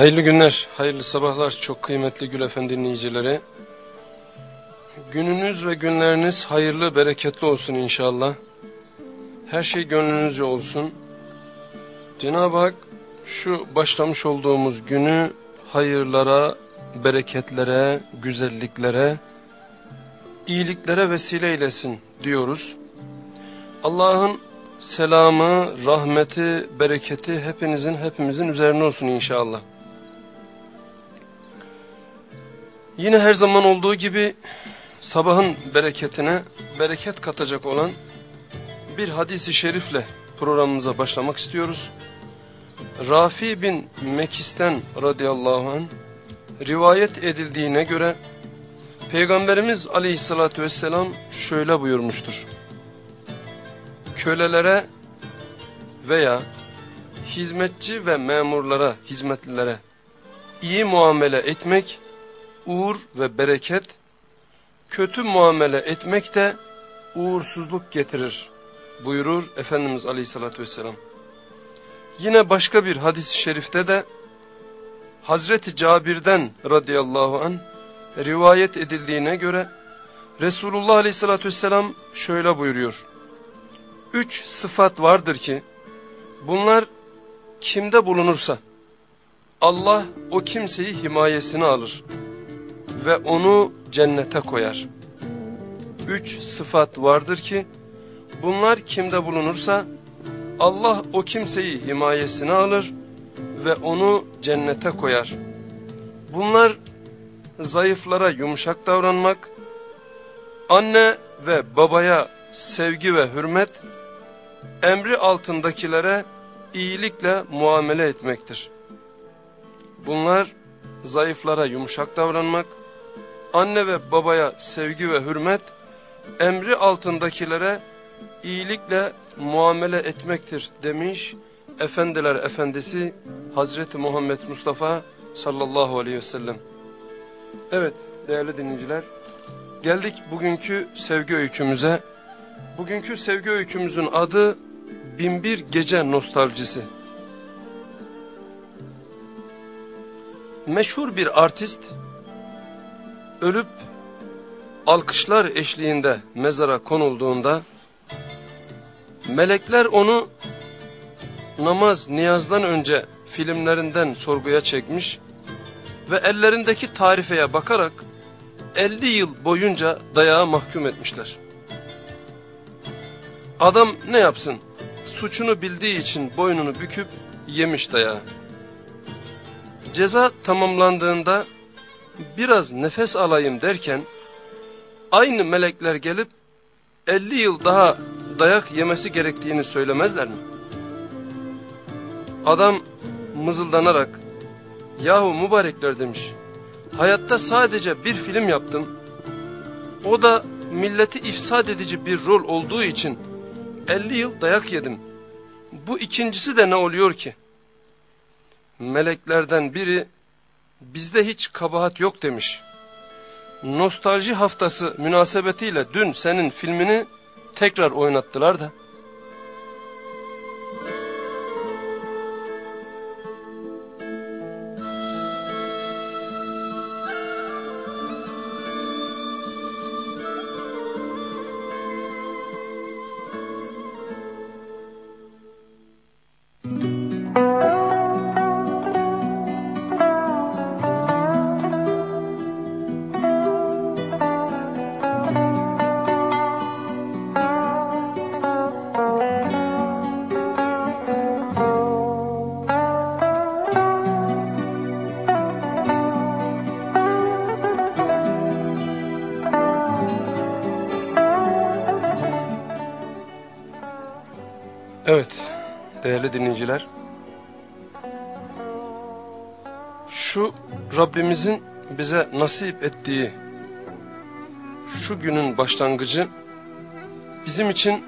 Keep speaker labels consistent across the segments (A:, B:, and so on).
A: Hayırlı günler, hayırlı sabahlar çok kıymetli Gül Efendi dinleyicileri. Gününüz ve günleriniz hayırlı, bereketli olsun inşallah. Her şey gönlünüzce olsun. Cenab-ı Hak şu başlamış olduğumuz günü hayırlara, bereketlere, güzelliklere, iyiliklere vesile eylesin diyoruz. Allah'ın selamı, rahmeti, bereketi hepinizin, hepimizin üzerine olsun inşallah. Yine her zaman olduğu gibi sabahın bereketine bereket katacak olan bir hadisi şerifle programımıza başlamak istiyoruz. Rafi bin Mekis'ten radıyallahu anh rivayet edildiğine göre Peygamberimiz aleyhissalatü vesselam şöyle buyurmuştur. Kölelere veya hizmetçi ve memurlara, hizmetlilere iyi muamele etmek uğur ve bereket, kötü muamele etmek de uğursuzluk getirir buyurur Efendimiz Aleyhisselatü Vesselam. Yine başka bir hadis-i şerifte de Hazreti Cabir'den radıyallahu an rivayet edildiğine göre Resulullah Aleyhisselatü Vesselam şöyle buyuruyor. Üç sıfat vardır ki bunlar kimde bulunursa Allah o kimseyi himayesine alır ve onu cennete koyar. Üç sıfat vardır ki bunlar kimde bulunursa Allah o kimseyi himayesine alır ve onu cennete koyar. Bunlar zayıflara yumuşak davranmak, anne ve babaya sevgi ve hürmet, emri altındakilere iyilikle muamele etmektir. Bunlar zayıflara yumuşak davranmak, anne ve babaya sevgi ve hürmet, emri altındakilere iyilikle muamele etmektir demiş Efendiler Efendisi Hazreti Muhammed Mustafa sallallahu aleyhi ve sellem. Evet değerli dinleyiciler geldik bugünkü sevgi öykümüze. Bugünkü sevgi öykümüzün adı Binbir Gece Nostaljisi. Meşhur bir artist ölüp alkışlar eşliğinde mezara konulduğunda melekler onu namaz niyazdan önce filmlerinden sorguya çekmiş ve ellerindeki tarifeye bakarak 50 yıl boyunca dayağa mahkum etmişler. Adam ne yapsın? Suçunu bildiği için boynunu büküp yemiş dayağı. Ceza tamamlandığında biraz nefes alayım derken aynı melekler gelip 50 yıl daha dayak yemesi gerektiğini söylemezler mi? Adam mızıldanarak yahu mübarekler demiş hayatta sadece bir film yaptım o da milleti ifsad edici bir rol olduğu için 50 yıl dayak yedim. Bu ikincisi de ne oluyor ki? Meleklerden biri bizde hiç kabahat yok demiş. Nostalji haftası münasebetiyle dün senin filmini tekrar oynattılar da. Rabbimizin bize nasip ettiği şu günün başlangıcı bizim için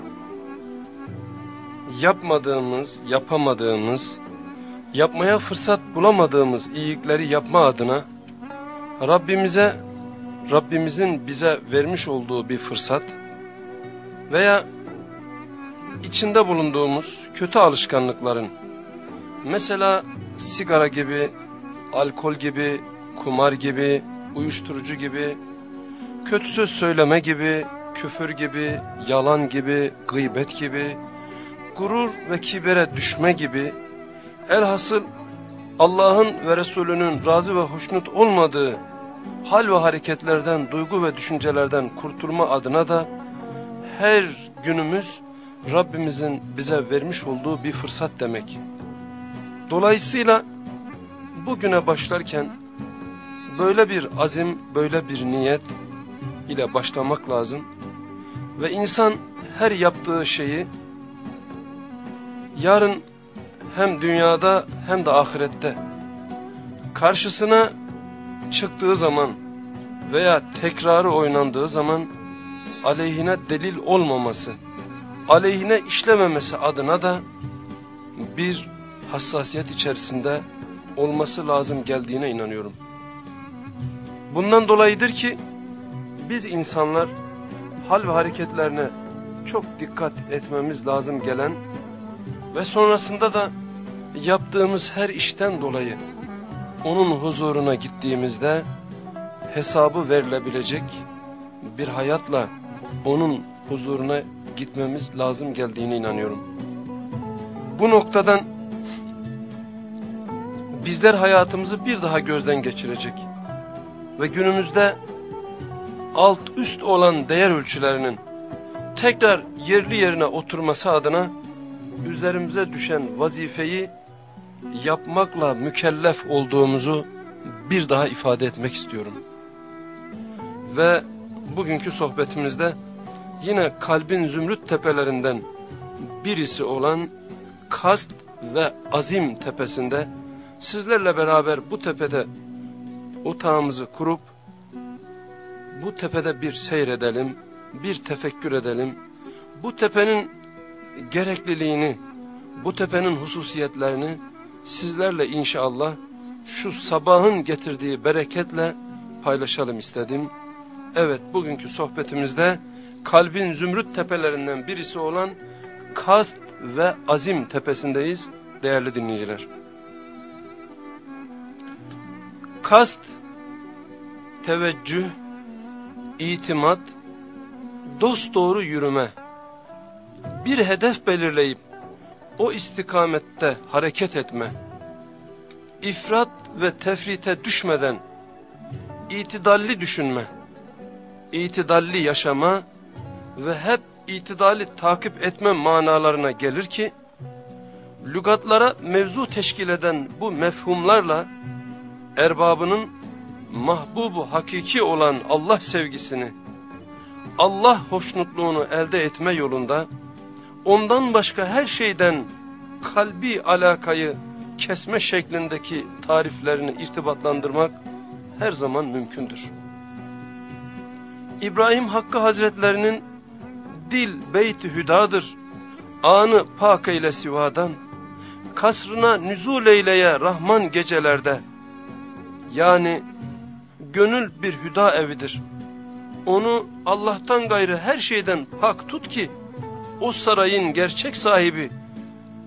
A: yapmadığımız, yapamadığımız, yapmaya fırsat bulamadığımız iyilikleri yapma adına Rabbimize, Rabbimizin bize vermiş olduğu bir fırsat veya içinde bulunduğumuz kötü alışkanlıkların mesela sigara gibi, alkol gibi, kumar gibi, uyuşturucu gibi, kötü söz söyleme gibi, küfür gibi, yalan gibi, gıybet gibi, gurur ve kibere düşme gibi, elhasıl Allah'ın ve Resulünün razı ve hoşnut olmadığı hal ve hareketlerden, duygu ve düşüncelerden kurtulma adına da her günümüz Rabbimizin bize vermiş olduğu bir fırsat demek. Dolayısıyla bugüne başlarken böyle bir azim, böyle bir niyet ile başlamak lazım. Ve insan her yaptığı şeyi yarın hem dünyada hem de ahirette karşısına çıktığı zaman veya tekrarı oynandığı zaman aleyhine delil olmaması, aleyhine işlememesi adına da bir hassasiyet içerisinde olması lazım geldiğine inanıyorum. Bundan dolayıdır ki biz insanlar hal ve hareketlerine çok dikkat etmemiz lazım gelen ve sonrasında da yaptığımız her işten dolayı onun huzuruna gittiğimizde hesabı verilebilecek bir hayatla onun huzuruna gitmemiz lazım geldiğine inanıyorum. Bu noktadan bizler hayatımızı bir daha gözden geçirecek ve günümüzde alt üst olan değer ölçülerinin tekrar yerli yerine oturması adına üzerimize düşen vazifeyi yapmakla mükellef olduğumuzu bir daha ifade etmek istiyorum. Ve bugünkü sohbetimizde yine kalbin zümrüt tepelerinden birisi olan kast ve azim tepesinde sizlerle beraber bu tepede otağımızı kurup bu tepede bir seyredelim, bir tefekkür edelim. Bu tepenin gerekliliğini, bu tepenin hususiyetlerini sizlerle inşallah şu sabahın getirdiği bereketle paylaşalım istedim. Evet bugünkü sohbetimizde kalbin zümrüt tepelerinden birisi olan Kast ve Azim tepesindeyiz değerli dinleyiciler. Kast, teveccüh, itimat, dosdoğru yürüme, bir hedef belirleyip o istikamette hareket etme, ifrat ve tefrite düşmeden itidalli düşünme, itidalli yaşama ve hep itidali takip etme manalarına gelir ki, lügatlara mevzu teşkil eden bu mefhumlarla erbabının mahbubu hakiki olan Allah sevgisini, Allah hoşnutluğunu elde etme yolunda ondan başka her şeyden kalbi alakayı kesme şeklindeki tariflerini irtibatlandırmak her zaman mümkündür. İbrahim Hakkı Hazretlerinin dil beyti hüdadır, anı pak eyle sivadan, kasrına nüzul eyleye Rahman gecelerde, yani gönül bir hüda evidir. Onu Allah'tan gayrı her şeyden pak tut ki, o sarayın gerçek sahibi,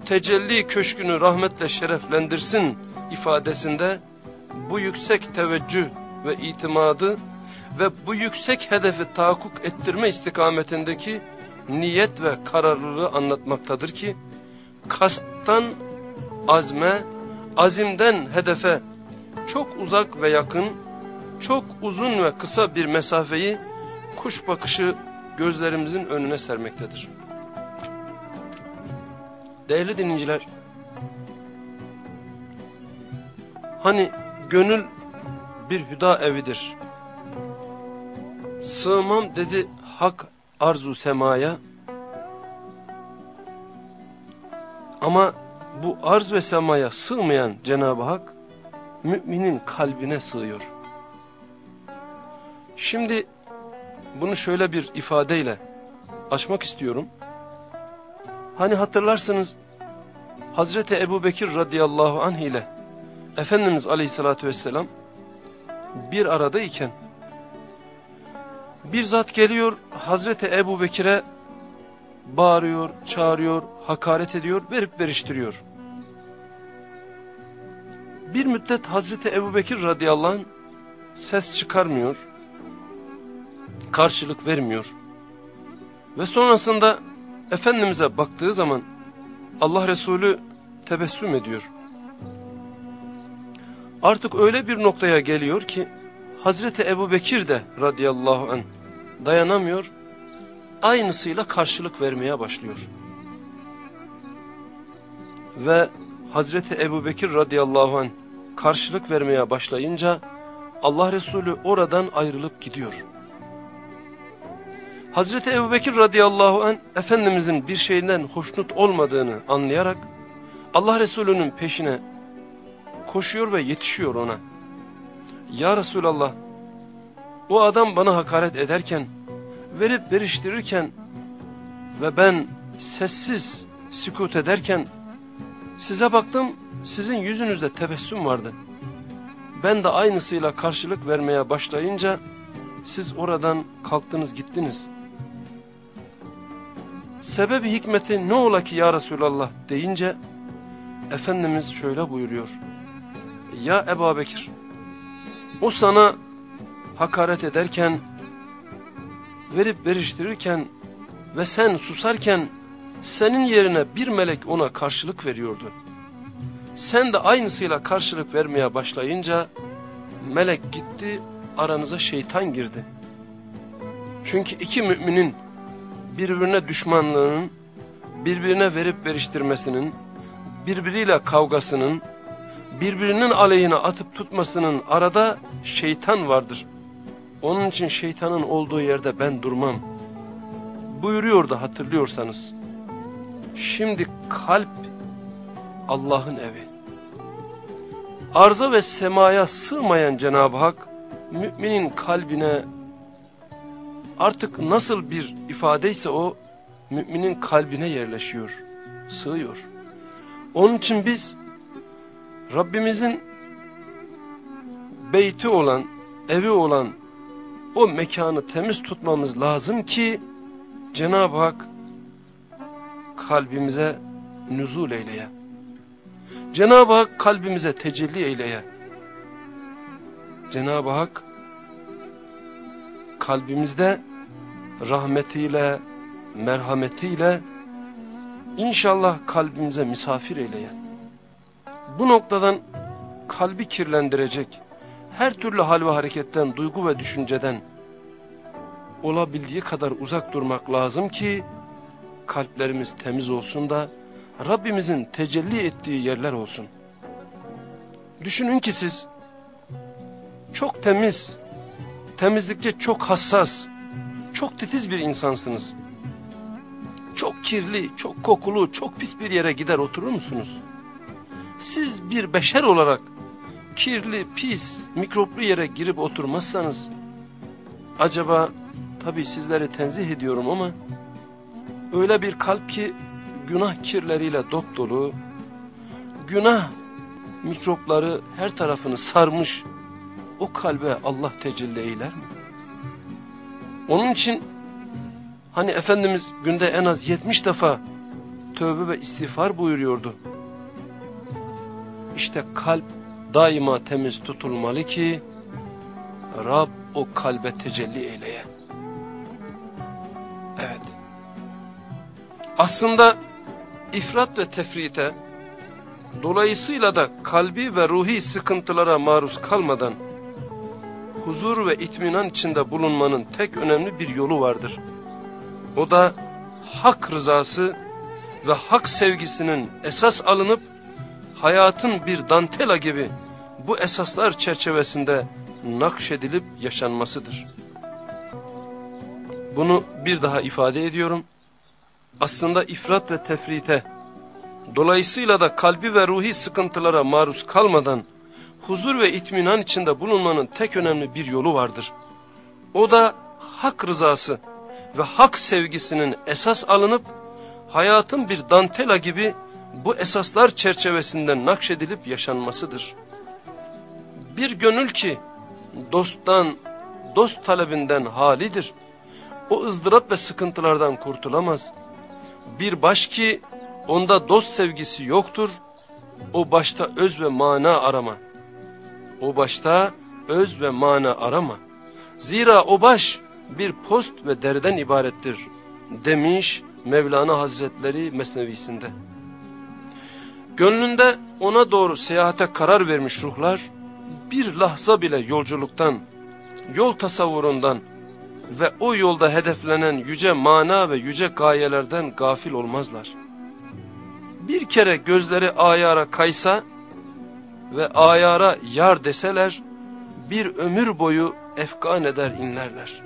A: tecelli köşkünü rahmetle şereflendirsin ifadesinde, bu yüksek teveccüh ve itimadı ve bu yüksek hedefi tahakkuk ettirme istikametindeki niyet ve kararlılığı anlatmaktadır ki, kasttan azme, azimden hedefe çok uzak ve yakın, çok uzun ve kısa bir mesafeyi kuş bakışı gözlerimizin önüne sermektedir. Değerli dinleyiciler, hani gönül bir hüda evidir. Sığmam dedi hak arzu semaya. Ama bu arz ve semaya sığmayan Cenab-ı Hak müminin kalbine sığıyor. Şimdi bunu şöyle bir ifadeyle açmak istiyorum. Hani hatırlarsınız Hazreti Ebu Bekir radıyallahu anh ile Efendimiz aleyhissalatü vesselam bir aradayken bir zat geliyor Hazreti Ebu Bekir'e bağırıyor, çağırıyor, hakaret ediyor, verip veriştiriyor. Bir müddet Hazreti Ebubekir radıyallahu anh ses çıkarmıyor, karşılık vermiyor. Ve sonrasında Efendimiz'e baktığı zaman Allah Resulü tebessüm ediyor. Artık öyle bir noktaya geliyor ki Hazreti Ebu Bekir de radıyallahu anh dayanamıyor, aynısıyla karşılık vermeye başlıyor. Ve Hazreti Ebu Bekir radıyallahu anh karşılık vermeye başlayınca Allah Resulü oradan ayrılıp gidiyor. Hazreti Ebu Bekir radıyallahu anh Efendimizin bir şeyinden hoşnut olmadığını anlayarak Allah Resulü'nün peşine koşuyor ve yetişiyor ona. Ya Resulallah o adam bana hakaret ederken verip veriştirirken ve ben sessiz sükut ederken size baktım sizin yüzünüzde tebessüm vardı. Ben de aynısıyla karşılık vermeye başlayınca siz oradan kalktınız gittiniz. Sebebi hikmeti ne ola ki ya Resulallah deyince Efendimiz şöyle buyuruyor. Ya Ebu Bekir o sana hakaret ederken verip veriştirirken ve sen susarken senin yerine bir melek ona karşılık veriyordu. Sen de aynısıyla karşılık vermeye başlayınca melek gitti aranıza şeytan girdi. Çünkü iki müminin birbirine düşmanlığının, birbirine verip veriştirmesinin, birbiriyle kavgasının, birbirinin aleyhine atıp tutmasının arada şeytan vardır. Onun için şeytanın olduğu yerde ben durmam. Buyuruyordu hatırlıyorsanız. Şimdi kalp Allah'ın evi. Arza ve semaya sığmayan Cenab-ı Hak müminin kalbine artık nasıl bir ifadeyse o müminin kalbine yerleşiyor, sığıyor. Onun için biz Rabbimizin beyti olan, evi olan o mekanı temiz tutmamız lazım ki Cenab-ı Hak kalbimize nüzul eyleye. Cenab-ı Hak kalbimize tecelli eyleye. Cenab-ı Hak kalbimizde rahmetiyle, merhametiyle inşallah kalbimize misafir eyleye. Bu noktadan kalbi kirlendirecek her türlü hal ve hareketten, duygu ve düşünceden olabildiği kadar uzak durmak lazım ki kalplerimiz temiz olsun da Rabbimizin tecelli ettiği yerler olsun. Düşünün ki siz çok temiz, temizlikçe çok hassas, çok titiz bir insansınız. Çok kirli, çok kokulu, çok pis bir yere gider oturur musunuz? Siz bir beşer olarak kirli, pis, mikroplu yere girip oturmazsanız acaba tabi sizleri tenzih ediyorum ama öyle bir kalp ki günah kirleriyle dop dolu, günah mikropları her tarafını sarmış o kalbe Allah tecelli eyler mi? Onun için hani Efendimiz günde en az 70 defa tövbe ve istiğfar buyuruyordu. İşte kalp daima temiz tutulmalı ki Rab o kalbe tecelli eyleye. Aslında ifrat ve tefrite dolayısıyla da kalbi ve ruhi sıkıntılara maruz kalmadan huzur ve itminan içinde bulunmanın tek önemli bir yolu vardır. O da hak rızası ve hak sevgisinin esas alınıp hayatın bir dantela gibi bu esaslar çerçevesinde nakşedilip yaşanmasıdır. Bunu bir daha ifade ediyorum. Aslında ifrat ve tefrite, dolayısıyla da kalbi ve ruhi sıkıntılara maruz kalmadan, huzur ve itminan içinde bulunmanın tek önemli bir yolu vardır. O da hak rızası ve hak sevgisinin esas alınıp, hayatın bir dantela gibi bu esaslar çerçevesinden nakşedilip yaşanmasıdır. Bir gönül ki dosttan, dost talebinden halidir. O ızdırap ve sıkıntılardan kurtulamaz. Bir baş ki onda dost sevgisi yoktur. o başta öz ve mana arama. O başta öz ve mana arama. Zira o baş bir post ve deriden ibarettir demiş Mevlana Hazretleri Mesnevisinde. Gönlünde ona doğru seyahate karar vermiş ruhlar bir lahza bile yolculuktan, yol tasavvurundan ve o yolda hedeflenen yüce mana ve yüce gayelerden gafil olmazlar. Bir kere gözleri ayara kaysa ve ayara yar deseler bir ömür boyu efkan eder inlerler.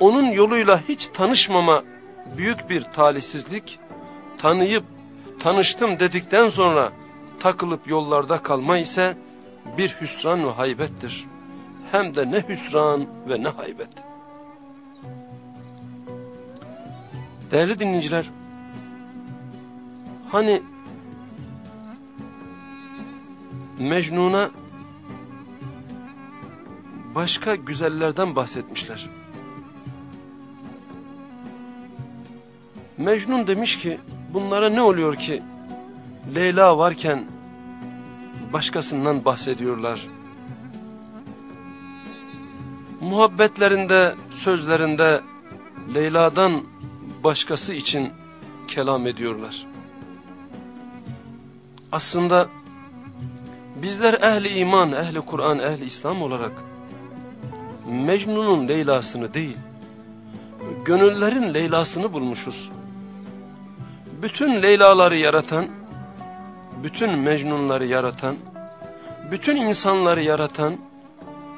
A: Onun yoluyla hiç tanışmama büyük bir talihsizlik, tanıyıp tanıştım dedikten sonra takılıp yollarda kalma ise bir hüsran ve haybettir. Hem de ne hüsran ve ne haybet. Değerli dinleyiciler, hani Mecnun'a başka güzellerden bahsetmişler. Mecnun demiş ki bunlara ne oluyor ki Leyla varken başkasından bahsediyorlar. Muhabbetlerinde, sözlerinde Leyla'dan başkası için kelam ediyorlar. Aslında bizler ehli iman, ehli Kur'an, ehli İslam olarak Mecnun'un Leyla'sını değil, gönüllerin Leyla'sını bulmuşuz. Bütün Leyla'ları yaratan, bütün Mecnunları yaratan, bütün insanları yaratan,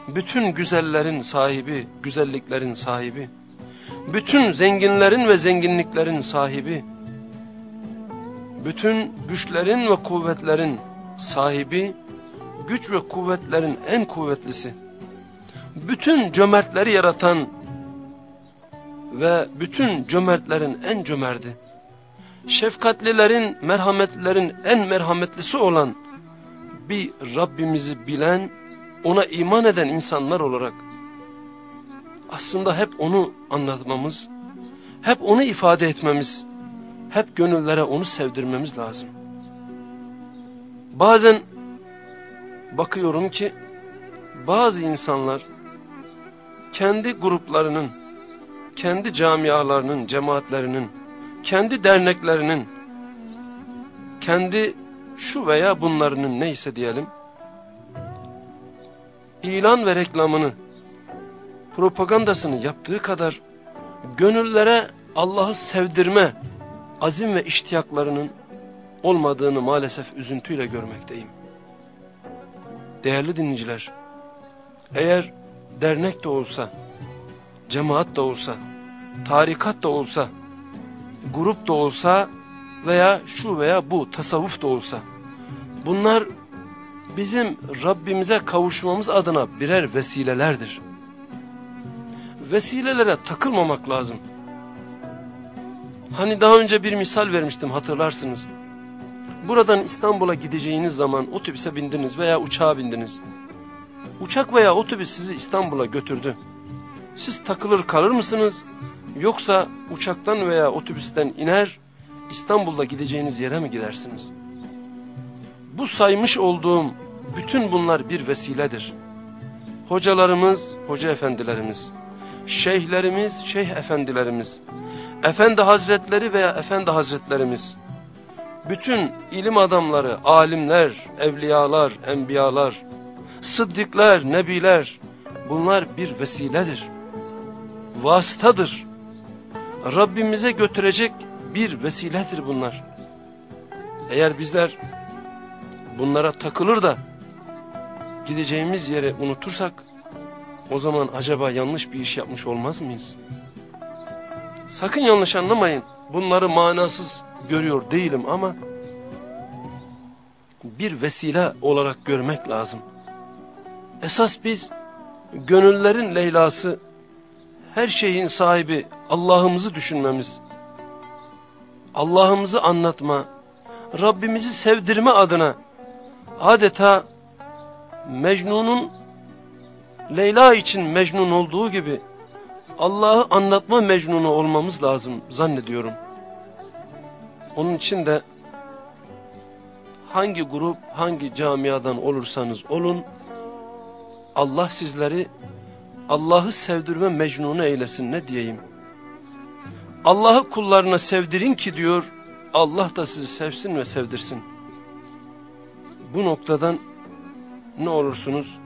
A: bütün güzellerin sahibi, güzelliklerin sahibi, bütün zenginlerin ve zenginliklerin sahibi, bütün güçlerin ve kuvvetlerin sahibi, güç ve kuvvetlerin en kuvvetlisi, bütün cömertleri yaratan ve bütün cömertlerin en cömerti, şefkatlilerin, merhametlilerin en merhametlisi olan bir Rabbimizi bilen, ona iman eden insanlar olarak aslında hep onu anlatmamız, hep onu ifade etmemiz, hep gönüllere onu sevdirmemiz lazım. Bazen bakıyorum ki bazı insanlar kendi gruplarının, kendi camialarının, cemaatlerinin, kendi derneklerinin, kendi şu veya bunlarının neyse diyelim, ilan ve reklamını, propagandasını yaptığı kadar gönüllere Allah'ı sevdirme azim ve iştiyaklarının olmadığını maalesef üzüntüyle görmekteyim. Değerli dinleyiciler, eğer dernek de olsa, cemaat da olsa, tarikat da olsa, grup da olsa veya şu veya bu tasavvuf da olsa, bunlar bizim Rabbimize kavuşmamız adına birer vesilelerdir. Vesilelere takılmamak lazım. Hani daha önce bir misal vermiştim hatırlarsınız. Buradan İstanbul'a gideceğiniz zaman otobüse bindiniz veya uçağa bindiniz. Uçak veya otobüs sizi İstanbul'a götürdü. Siz takılır kalır mısınız? Yoksa uçaktan veya otobüsten iner İstanbul'da gideceğiniz yere mi gidersiniz? Bu saymış olduğum bütün bunlar bir vesiledir. Hocalarımız, hoca efendilerimiz, şeyhlerimiz, şeyh efendilerimiz, efendi hazretleri veya efendi hazretlerimiz, bütün ilim adamları, alimler, evliyalar, enbiyalar, sıddıklar, nebiler, bunlar bir vesiledir. Vasıtadır. Rabbimize götürecek bir vesiledir bunlar. Eğer bizler bunlara takılır da gideceğimiz yere unutursak o zaman acaba yanlış bir iş yapmış olmaz mıyız? Sakın yanlış anlamayın. Bunları manasız görüyor değilim ama bir vesile olarak görmek lazım. Esas biz gönüllerin Leyla'sı, her şeyin sahibi Allah'ımızı düşünmemiz, Allah'ımızı anlatma, Rabbimizi sevdirme adına adeta Mecnun'un Leyla için Mecnun olduğu gibi Allah'ı anlatma Mecnun'u olmamız lazım zannediyorum. Onun için de hangi grup, hangi camiadan olursanız olun, Allah sizleri Allah'ı sevdirme mecnunu eylesin ne diyeyim. Allah'ı kullarına sevdirin ki diyor, Allah da sizi sevsin ve sevdirsin. Bu noktadan ne olursunuz?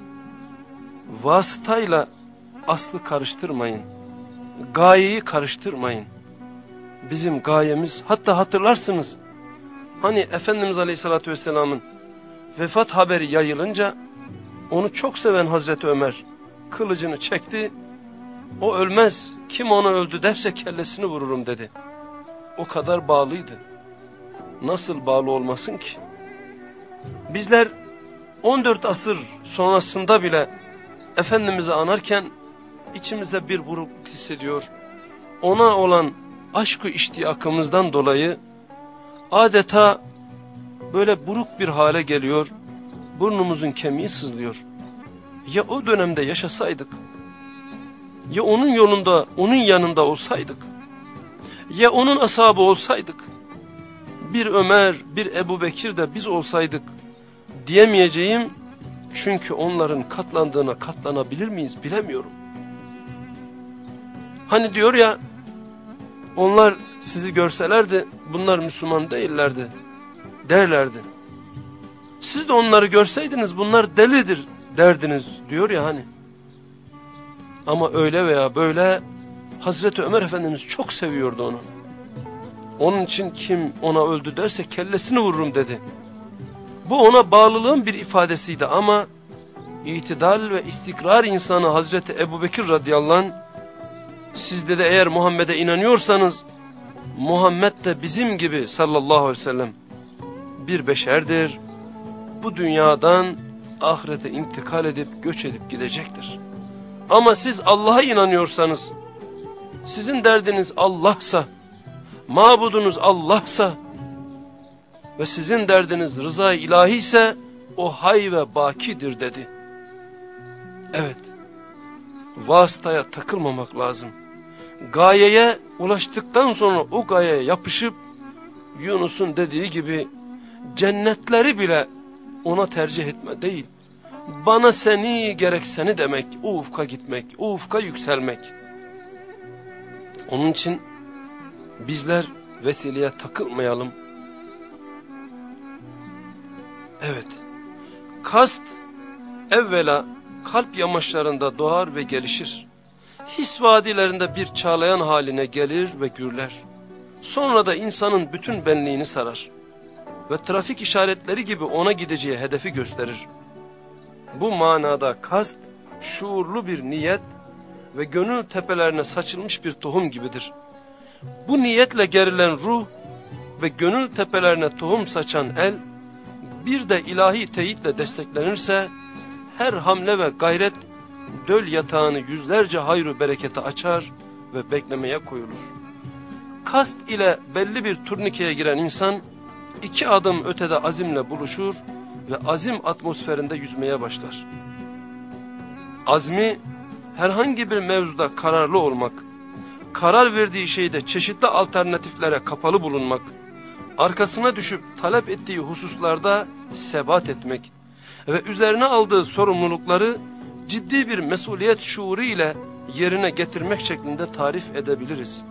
A: Vasıtayla aslı karıştırmayın. Gayeyi karıştırmayın. Bizim gayemiz, hatta hatırlarsınız, hani Efendimiz Aleyhisselatü Vesselam'ın vefat haberi yayılınca, onu çok seven Hazreti Ömer kılıcını çekti, o ölmez, kim onu öldü derse kellesini vururum dedi. O kadar bağlıydı. Nasıl bağlı olmasın ki? Bizler 14 asır sonrasında bile Efendimiz'i anarken içimize bir buruk hissediyor. Ona olan aşkı iştiyakımızdan dolayı adeta böyle buruk bir hale geliyor. Burnumuzun kemiği sızlıyor. Ya o dönemde yaşasaydık, ya onun yolunda, onun yanında olsaydık, ya onun ashabı olsaydık, bir Ömer, bir Ebu Bekir de biz olsaydık diyemeyeceğim çünkü onların katlandığına katlanabilir miyiz bilemiyorum. Hani diyor ya onlar sizi görselerdi bunlar Müslüman değillerdi derlerdi. Siz de onları görseydiniz bunlar delidir derdiniz diyor ya hani. Ama öyle veya böyle Hazreti Ömer Efendimiz çok seviyordu onu. Onun için kim ona öldü derse kellesini vururum dedi. Bu ona bağlılığın bir ifadesiydi ama itidal ve istikrar insanı Hazreti Ebu Bekir radıyallahu anh sizde de eğer Muhammed'e inanıyorsanız Muhammed de bizim gibi sallallahu aleyhi ve sellem bir beşerdir. Bu dünyadan ahirete intikal edip göç edip gidecektir. Ama siz Allah'a inanıyorsanız sizin derdiniz Allah'sa mabudunuz Allah'sa ve sizin derdiniz rıza ilahi ise o hay ve bakidir dedi. Evet, vasıtaya takılmamak lazım. Gayeye ulaştıktan sonra o gayeye yapışıp Yunus'un dediği gibi cennetleri bile ona tercih etme değil. Bana seni gerek seni demek, o ufka gitmek, o ufka yükselmek. Onun için bizler vesileye takılmayalım. Evet, kast evvela kalp yamaçlarında doğar ve gelişir. His vadilerinde bir çağlayan haline gelir ve gürler. Sonra da insanın bütün benliğini sarar. Ve trafik işaretleri gibi ona gideceği hedefi gösterir. Bu manada kast, şuurlu bir niyet ve gönül tepelerine saçılmış bir tohum gibidir. Bu niyetle gerilen ruh ve gönül tepelerine tohum saçan el, bir de ilahi teyitle desteklenirse, her hamle ve gayret döl yatağını yüzlerce hayru berekete açar ve beklemeye koyulur. Kast ile belli bir turnikeye giren insan, iki adım ötede azimle buluşur ve azim atmosferinde yüzmeye başlar. Azmi, herhangi bir mevzuda kararlı olmak, karar verdiği şeyde çeşitli alternatiflere kapalı bulunmak, arkasına düşüp talep ettiği hususlarda sebat etmek ve üzerine aldığı sorumlulukları ciddi bir mesuliyet şuuru ile yerine getirmek şeklinde tarif edebiliriz.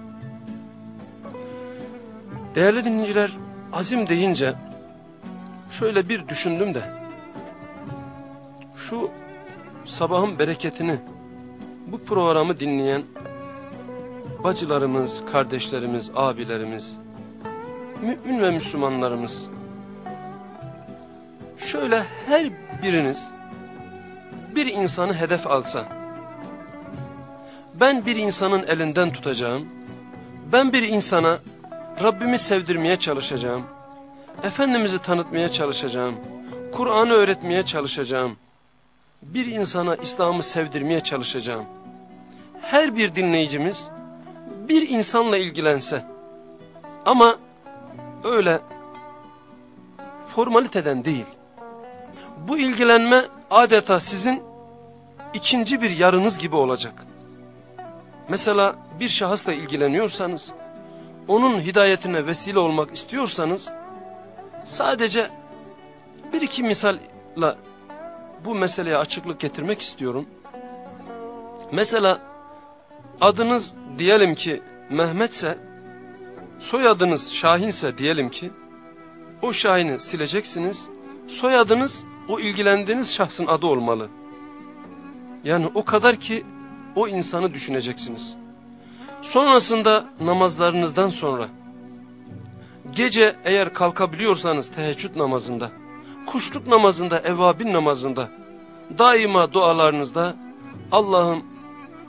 A: Değerli dinleyiciler, azim deyince şöyle bir düşündüm de şu sabahın bereketini bu programı dinleyen bacılarımız, kardeşlerimiz, abilerimiz, mümin ve Müslümanlarımız. Şöyle her biriniz bir insanı hedef alsa ben bir insanın elinden tutacağım ben bir insana Rabbimi sevdirmeye çalışacağım Efendimiz'i tanıtmaya çalışacağım Kur'an'ı öğretmeye çalışacağım bir insana İslam'ı sevdirmeye çalışacağım. Her bir dinleyicimiz bir insanla ilgilense ama öyle formaliteden değil. Bu ilgilenme adeta sizin ikinci bir yarınız gibi olacak. Mesela bir şahısla ilgileniyorsanız, onun hidayetine vesile olmak istiyorsanız, sadece Bir iki misalla bu meseleye açıklık getirmek istiyorum. Mesela adınız diyelim ki Mehmetse, soyadınız Şahinse diyelim ki, o Şahin'i sileceksiniz, soyadınız o ilgilendiğiniz şahsın adı olmalı. Yani o kadar ki o insanı düşüneceksiniz. Sonrasında namazlarınızdan sonra, gece eğer kalkabiliyorsanız teheccüd namazında, kuşluk namazında, evvabin namazında, daima dualarınızda Allah'ım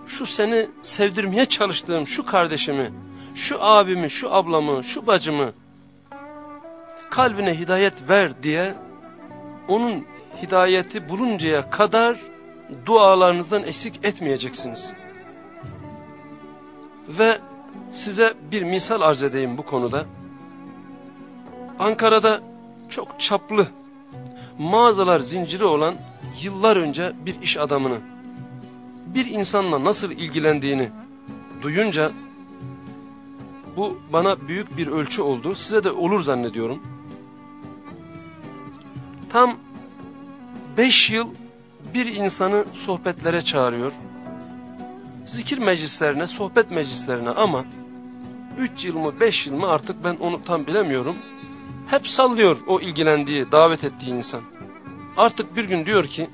A: şu seni sevdirmeye çalıştığım şu kardeşimi, şu abimi, şu ablamı, şu bacımı kalbine hidayet ver diye onun hidayeti buluncaya kadar dualarınızdan eksik etmeyeceksiniz. Ve size bir misal arz edeyim bu konuda. Ankara'da çok çaplı mağazalar zinciri olan yıllar önce bir iş adamını bir insanla nasıl ilgilendiğini duyunca bu bana büyük bir ölçü oldu. Size de olur zannediyorum. Tam beş yıl bir insanı sohbetlere çağırıyor. Zikir meclislerine, sohbet meclislerine ama üç yıl mı beş yıl mı artık ben onu tam bilemiyorum. Hep sallıyor o ilgilendiği, davet ettiği insan. Artık bir gün diyor ki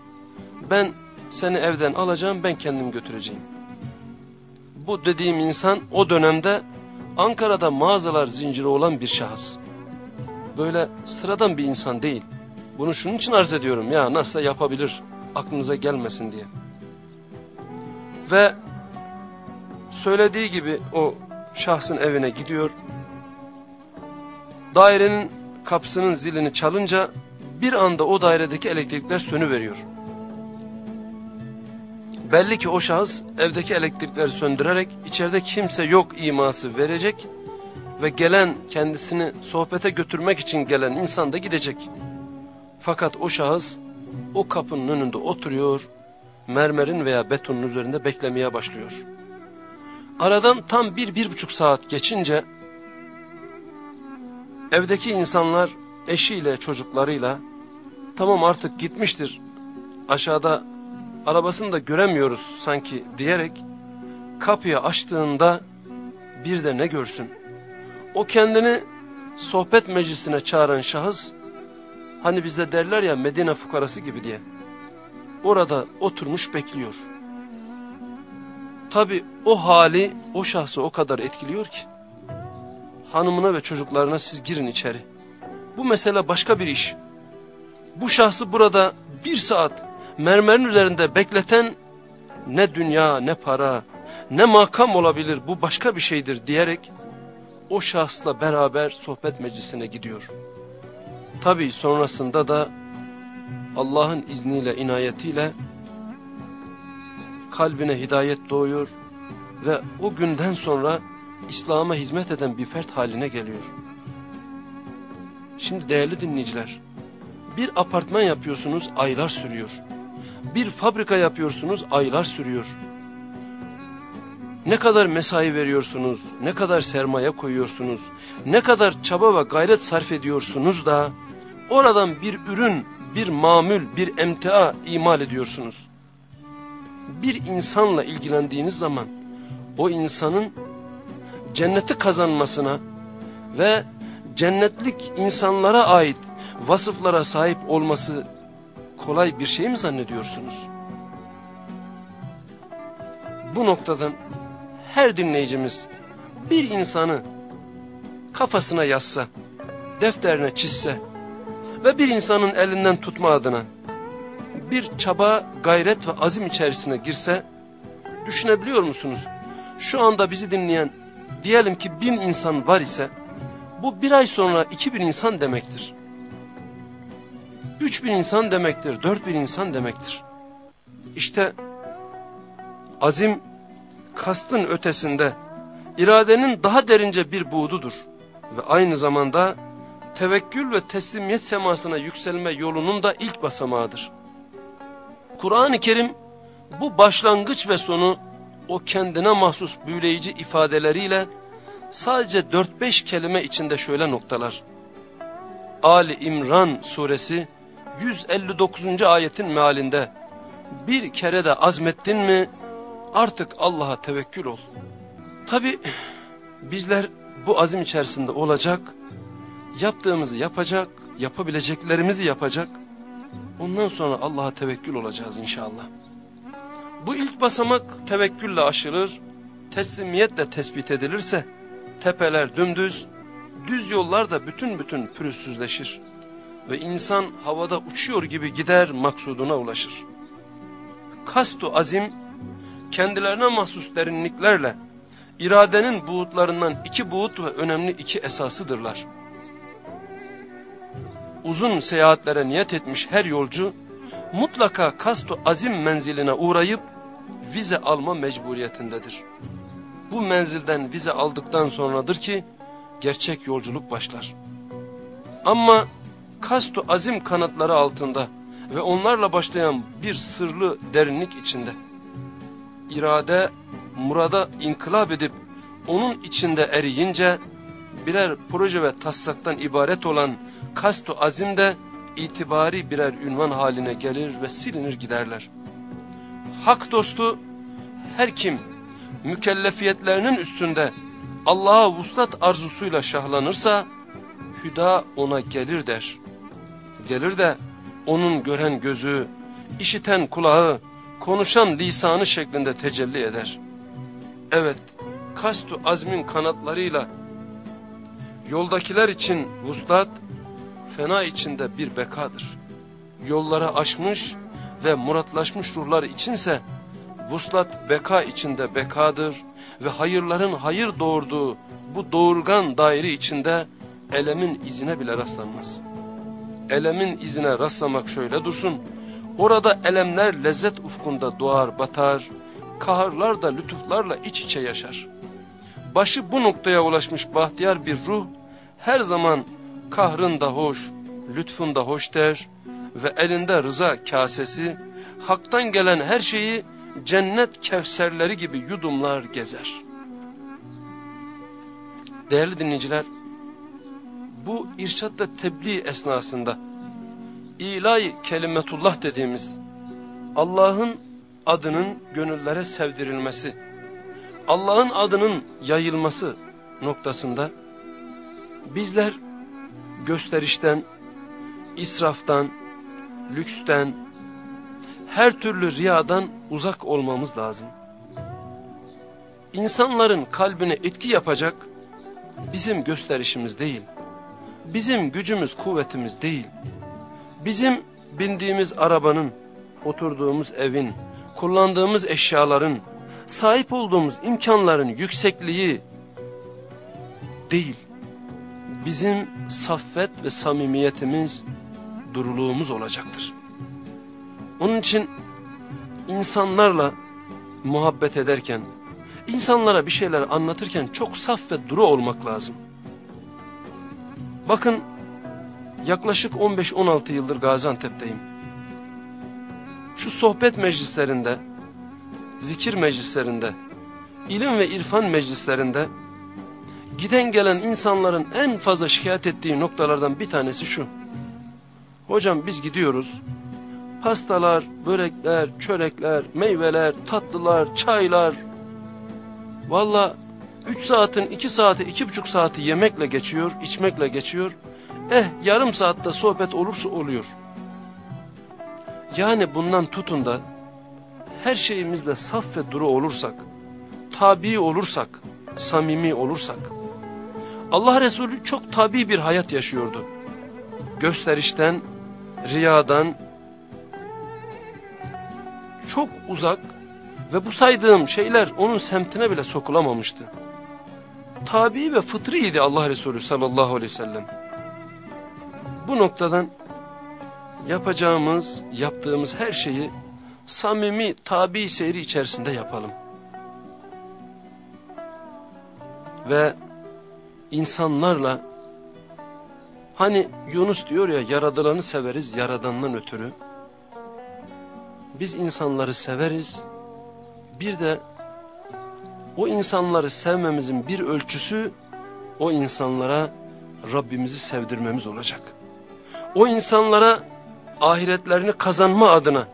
A: ben seni evden alacağım ben kendim götüreceğim. Bu dediğim insan o dönemde Ankara'da mağazalar zinciri olan bir şahıs. Böyle sıradan bir insan değil. Bunu şunun için arz ediyorum ya nasıl yapabilir aklınıza gelmesin diye. Ve söylediği gibi o şahsın evine gidiyor. Dairenin kapısının zilini çalınca bir anda o dairedeki elektrikler sönü veriyor. Belli ki o şahıs evdeki elektrikleri söndürerek içeride kimse yok iması verecek ve gelen kendisini sohbete götürmek için gelen insan da gidecek. Fakat o şahıs o kapının önünde oturuyor, mermerin veya betonun üzerinde beklemeye başlıyor. Aradan tam bir, bir buçuk saat geçince evdeki insanlar eşiyle, çocuklarıyla tamam artık gitmiştir, aşağıda arabasını da göremiyoruz sanki diyerek kapıyı açtığında bir de ne görsün? O kendini sohbet meclisine çağıran şahıs hani bizde derler ya Medine fukarası gibi diye orada oturmuş bekliyor. Tabi o hali o şahsı o kadar etkiliyor ki hanımına ve çocuklarına siz girin içeri. Bu mesele başka bir iş. Bu şahsı burada bir saat mermerin üzerinde bekleten ne dünya ne para ne makam olabilir bu başka bir şeydir diyerek o şahsla beraber sohbet meclisine gidiyor. Tabi sonrasında da Allah'ın izniyle inayetiyle kalbine hidayet doğuyor ve o günden sonra İslam'a hizmet eden bir fert haline geliyor. Şimdi değerli dinleyiciler, bir apartman yapıyorsunuz aylar sürüyor. Bir fabrika yapıyorsunuz aylar sürüyor. Ne kadar mesai veriyorsunuz, ne kadar sermaye koyuyorsunuz, ne kadar çaba ve gayret sarf ediyorsunuz da oradan bir ürün, bir mamül, bir emtia imal ediyorsunuz. Bir insanla ilgilendiğiniz zaman o insanın cenneti kazanmasına ve cennetlik insanlara ait vasıflara sahip olması kolay bir şey mi zannediyorsunuz? Bu noktadan her dinleyicimiz bir insanı kafasına yazsa, defterine çizse ve bir insanın elinden tutma adına bir çaba, gayret ve azim içerisine girse düşünebiliyor musunuz? Şu anda bizi dinleyen diyelim ki bin insan var ise bu bir ay sonra iki bin insan demektir. Üç bin insan demektir, dört bin insan demektir. İşte azim kastın ötesinde iradenin daha derince bir buğdudur ve aynı zamanda tevekkül ve teslimiyet semasına yükselme yolunun da ilk basamağıdır. Kur'an-ı Kerim bu başlangıç ve sonu o kendine mahsus büyüleyici ifadeleriyle sadece 4-5 kelime içinde şöyle noktalar. Ali İmran suresi 159. ayetin mealinde bir kere de azmettin mi artık Allah'a tevekkül ol. Tabi bizler bu azim içerisinde olacak, yaptığımızı yapacak, yapabileceklerimizi yapacak. Ondan sonra Allah'a tevekkül olacağız inşallah. Bu ilk basamak tevekkülle aşılır, teslimiyetle tespit edilirse tepeler dümdüz, düz yollar da bütün bütün pürüzsüzleşir. Ve insan havada uçuyor gibi gider maksuduna ulaşır. Kastu azim kendilerine mahsus derinliklerle iradenin buğutlarından iki buğut ve önemli iki esasıdırlar. Uzun seyahatlere niyet etmiş her yolcu mutlaka kastu azim menziline uğrayıp vize alma mecburiyetindedir. Bu menzilden vize aldıktan sonradır ki gerçek yolculuk başlar. Ama kastu azim kanatları altında ve onlarla başlayan bir sırlı derinlik içinde irade murada inkılap edip onun içinde eriyince birer proje ve taslaktan ibaret olan kastu azim de itibari birer ünvan haline gelir ve silinir giderler. Hak dostu her kim mükellefiyetlerinin üstünde Allah'a vuslat arzusuyla şahlanırsa hüda ona gelir der. Gelir de onun gören gözü, işiten kulağı, konuşan lisanı şeklinde tecelli eder. Evet, kastu azmin kanatlarıyla yoldakiler için vuslat, fena içinde bir bekadır. Yollara aşmış ve muratlaşmış ruhlar içinse vuslat beka içinde bekadır ve hayırların hayır doğurduğu bu doğurgan daire içinde elemin izine bile rastlanmaz. Elemin izine rastlamak şöyle dursun, orada elemler lezzet ufkunda doğar batar, kahırlar da lütuflarla iç içe yaşar. Başı bu noktaya ulaşmış bahtiyar bir ruh, her zaman kahrın da hoş, lütfun da hoş der ve elinde rıza kasesi, haktan gelen her şeyi cennet kevserleri gibi yudumlar gezer. Değerli dinleyiciler, bu irşatla tebliğ esnasında ilahi kelimetullah dediğimiz Allah'ın adının gönüllere sevdirilmesi, Allah'ın adının yayılması noktasında bizler gösterişten, israftan, lüksten, her türlü riyadan uzak olmamız lazım. İnsanların kalbine etki yapacak bizim gösterişimiz değil, bizim gücümüz kuvvetimiz değil, bizim bindiğimiz arabanın, oturduğumuz evin, kullandığımız eşyaların, sahip olduğumuz imkanların yüksekliği değil. Bizim saffet ve samimiyetimiz, duruluğumuz olacaktır. Onun için insanlarla muhabbet ederken, insanlara bir şeyler anlatırken çok saf ve duru olmak lazım. Bakın yaklaşık 15-16 yıldır Gaziantep'teyim. Şu sohbet meclislerinde, zikir meclislerinde, ilim ve irfan meclislerinde giden gelen insanların en fazla şikayet ettiği noktalardan bir tanesi şu. Hocam biz gidiyoruz, pastalar, börekler, çörekler, meyveler, tatlılar, çaylar. Valla 3 saatin 2 saati, 2,5 saati yemekle geçiyor, içmekle geçiyor. Eh yarım saatte sohbet olursa oluyor. Yani bundan tutun da her şeyimizle saf ve duru olursak, tabi olursak, samimi olursak. Allah Resulü çok tabi bir hayat yaşıyordu. Gösterişten, riyadan, çok uzak ve bu saydığım şeyler onun semtine bile sokulamamıştı. Tabi ve fıtriydi Allah Resulü sallallahu aleyhi ve sellem. Bu noktadan yapacağımız, yaptığımız her şeyi samimi tabi seyri içerisinde yapalım. Ve insanlarla hani Yunus diyor ya yaradılanı severiz yaradandan ötürü. Biz insanları severiz. Bir de o insanları sevmemizin bir ölçüsü o insanlara Rabbimizi sevdirmemiz olacak. O insanlara ahiretlerini kazanma adına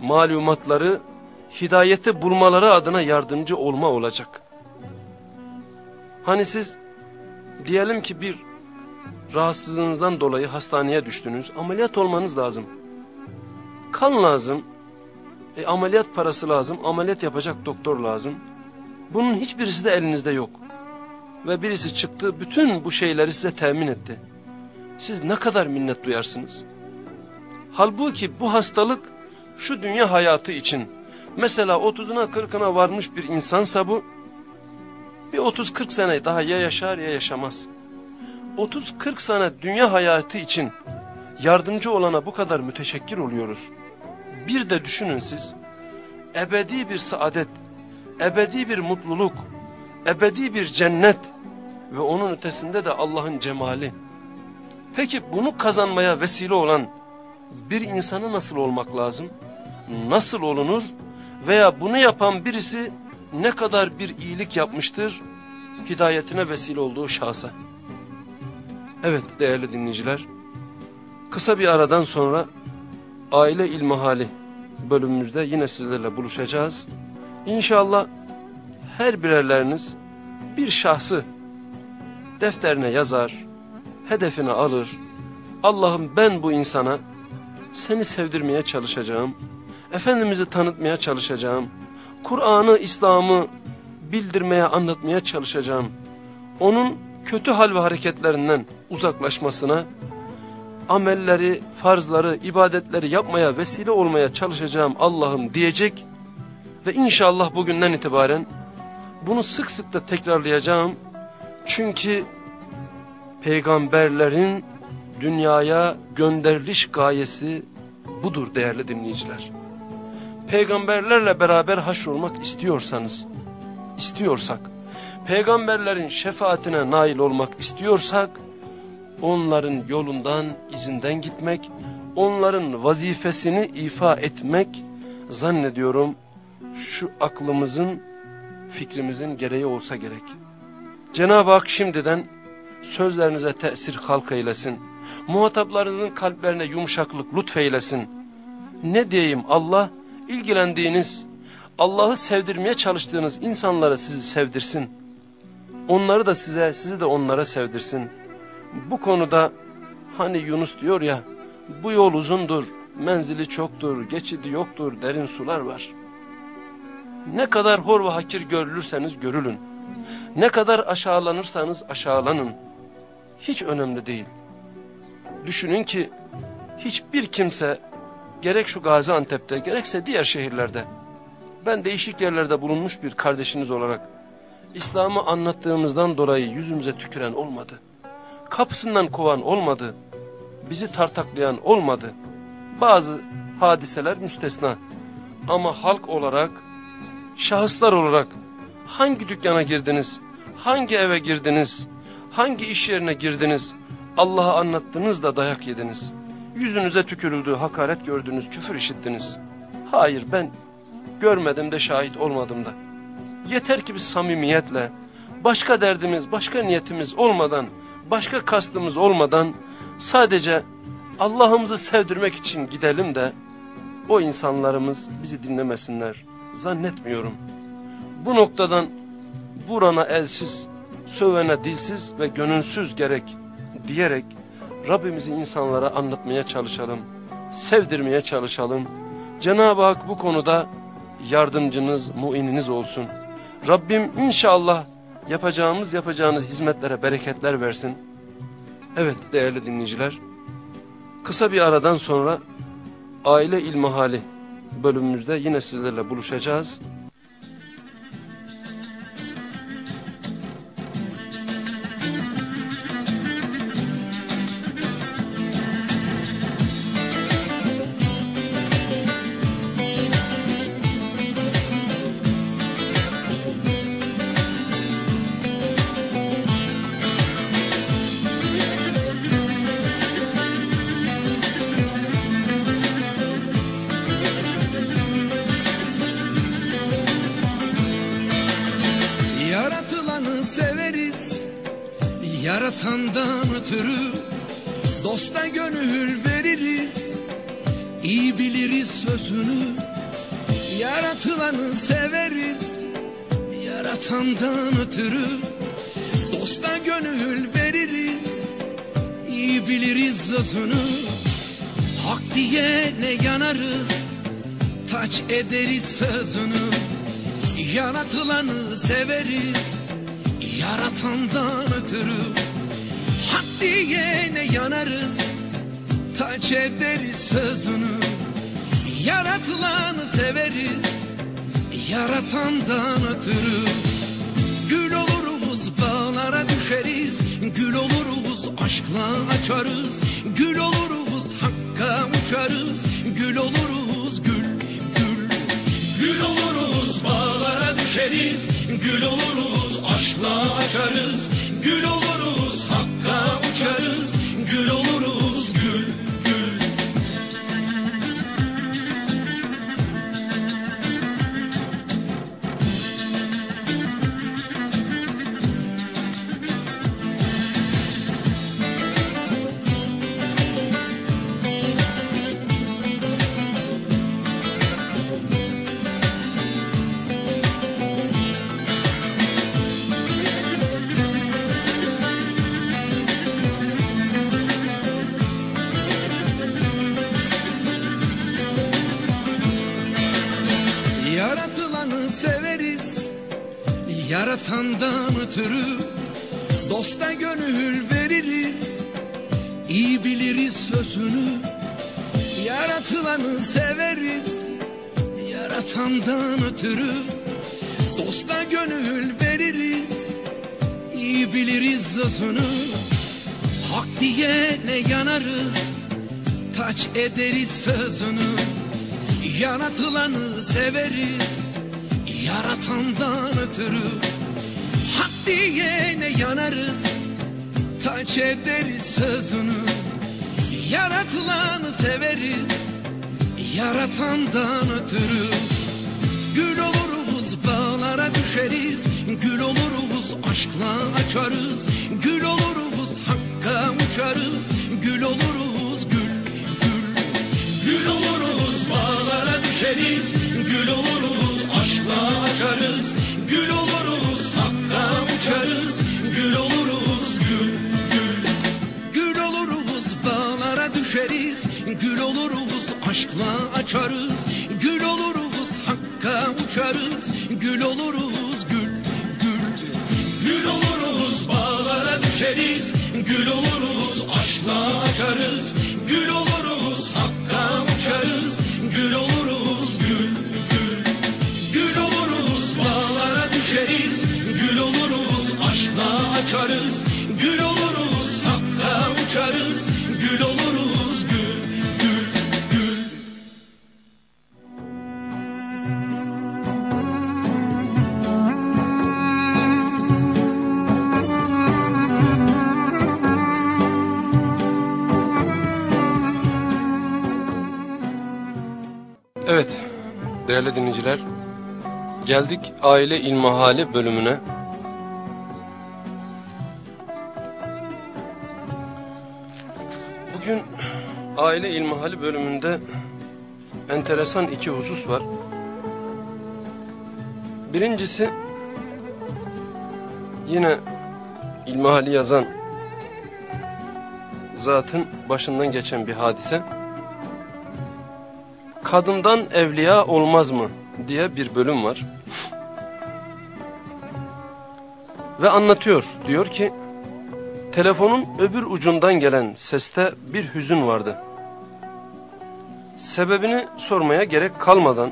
A: malumatları hidayeti bulmaları adına yardımcı olma olacak. Hani siz diyelim ki bir rahatsızlığınızdan dolayı hastaneye düştünüz. Ameliyat olmanız lazım. Kan lazım. E, ameliyat parası lazım. Ameliyat yapacak doktor lazım. Bunun hiçbirisi de elinizde yok. Ve birisi çıktı bütün bu şeyleri size temin etti. Siz ne kadar minnet duyarsınız? Halbuki bu hastalık şu dünya hayatı için mesela 30'una 40'ına varmış bir insansa bu bir 30-40 sene daha ya yaşar ya yaşamaz. 30-40 sene dünya hayatı için yardımcı olana bu kadar müteşekkir oluyoruz. Bir de düşünün siz ebedi bir saadet, ebedi bir mutluluk, ebedi bir cennet ve onun ötesinde de Allah'ın cemali. Peki bunu kazanmaya vesile olan bir insana nasıl olmak lazım? Nasıl olunur? Veya bunu yapan birisi ne kadar bir iyilik yapmıştır hidayetine vesile olduğu şahsa. Evet değerli dinleyiciler, kısa bir aradan sonra aile ilmihali bölümümüzde yine sizlerle buluşacağız. İnşallah her birerleriniz bir şahsı defterine yazar, hedefine alır. Allah'ım ben bu insana seni sevdirmeye çalışacağım. Efendimiz'i tanıtmaya çalışacağım. Kur'an'ı, İslam'ı bildirmeye, anlatmaya çalışacağım. Onun kötü hal ve hareketlerinden uzaklaşmasına, amelleri, farzları, ibadetleri yapmaya vesile olmaya çalışacağım Allah'ım diyecek ve inşallah bugünden itibaren bunu sık sık da tekrarlayacağım. Çünkü peygamberlerin dünyaya gönderiliş gayesi budur değerli dinleyiciler. Peygamberlerle beraber haşrolmak istiyorsanız, istiyorsak, peygamberlerin şefaatine nail olmak istiyorsak, onların yolundan, izinden gitmek, onların vazifesini ifa etmek, zannediyorum şu aklımızın, fikrimizin gereği olsa gerek. Cenab-ı Hak şimdiden sözlerinize tesir halk eylesin. Muhataplarınızın kalplerine yumuşaklık lütfeylesin. Ne diyeyim Allah ilgilendiğiniz, Allah'ı sevdirmeye çalıştığınız insanlara sizi sevdirsin. Onları da size, sizi de onlara sevdirsin. Bu konuda hani Yunus diyor ya, bu yol uzundur, menzili çoktur, geçidi yoktur, derin sular var. Ne kadar hor ve hakir görülürseniz görülün. Ne kadar aşağılanırsanız aşağılanın. Hiç önemli değil. Düşünün ki hiçbir kimse gerek şu Gaziantep'te gerekse diğer şehirlerde ben değişik yerlerde bulunmuş bir kardeşiniz olarak İslam'ı anlattığımızdan dolayı yüzümüze tüküren olmadı. Kapısından kovan olmadı. Bizi tartaklayan olmadı. Bazı hadiseler müstesna. Ama halk olarak, şahıslar olarak hangi dükkana girdiniz, hangi eve girdiniz, hangi iş yerine girdiniz, Allah'ı anlattınız da dayak yediniz. Yüzünüze tükürüldü, hakaret gördünüz, küfür işittiniz. Hayır ben görmedim de şahit olmadım da. Yeter ki biz samimiyetle, başka derdimiz, başka niyetimiz olmadan, başka kastımız olmadan sadece Allah'ımızı sevdirmek için gidelim de o insanlarımız bizi dinlemesinler. Zannetmiyorum. Bu noktadan burana elsiz, sövene dilsiz ve gönülsüz gerek diyerek Rabbimizi insanlara anlatmaya çalışalım, sevdirmeye çalışalım. Cenab-ı Hak bu konuda yardımcınız, muininiz olsun. Rabbim inşallah yapacağımız yapacağınız hizmetlere bereketler versin. Evet değerli dinleyiciler, kısa bir aradan sonra aile ilmihali bölümümüzde yine sizlerle buluşacağız.
B: Yaratandan ötürü Dosta gönül veririz iyi biliriz sözünü Yaratılanı severiz. Yaratandan ötürü Dosta gönül veririz iyi biliriz sözünü. Hak diye ne yanarız Taç ederiz sözünü. Yaratılanı severiz Yaratandan ötürü Hak diye ne yanarız. Taç ederiz sözünü. Yaratılanı severiz. Yaratandan ötürü Gül oluruz bağlara düşeriz. Gül oluruz aşkla açarız. Gül oluruz hakka uçarız. Gül oluruz gül gül. Gül oluruz bağlara düşeriz. Gül oluruz aşkla açarız Gül oluruz hakka uçarız. Gül oluruz Dosta gönül veririz iyi biliriz sözünü. Hak diye ne yanarız Taç ederiz sözünü. Yaratılanı severiz Yaratandan ötürü. Hak diyene yanarız Taç ederiz sözünü. Yaratılanı severiz Yaratandan ötürü. Gül oluruz bağlara düşeriz Gül oluruz aşkla açarız. Gül oluruz hakka uçarız. Gül oluruz gül gül. Gül oluruz bağlara düşeriz. Gül oluruz aşkla açarız. Gül oluruz hakka uçarız. Gül oluruz gül gül. Gül oluruz bağlara düşeriz. Gül oluruz aşkla açarız. Gül oluruz hakka uçarız Gül oluruz gül gül. Gül oluruz bağlara düşeriz. Gül oluruz aşkla açarız Gül oluruz hakka uçarız. Gül oluruz gül gül. Gül oluruz bağlara düşeriz. Gül oluruz aşkla açarız. Gül oluruz hakka uçarız
A: değerli dinleyiciler geldik aile ilmihali bölümüne. Bugün aile ilmihali bölümünde enteresan iki husus var. Birincisi yine ilmihali yazan zatın başından geçen bir hadise kadından evliya olmaz mı diye bir bölüm var. Ve anlatıyor diyor ki telefonun öbür ucundan gelen seste bir hüzün vardı. Sebebini sormaya gerek kalmadan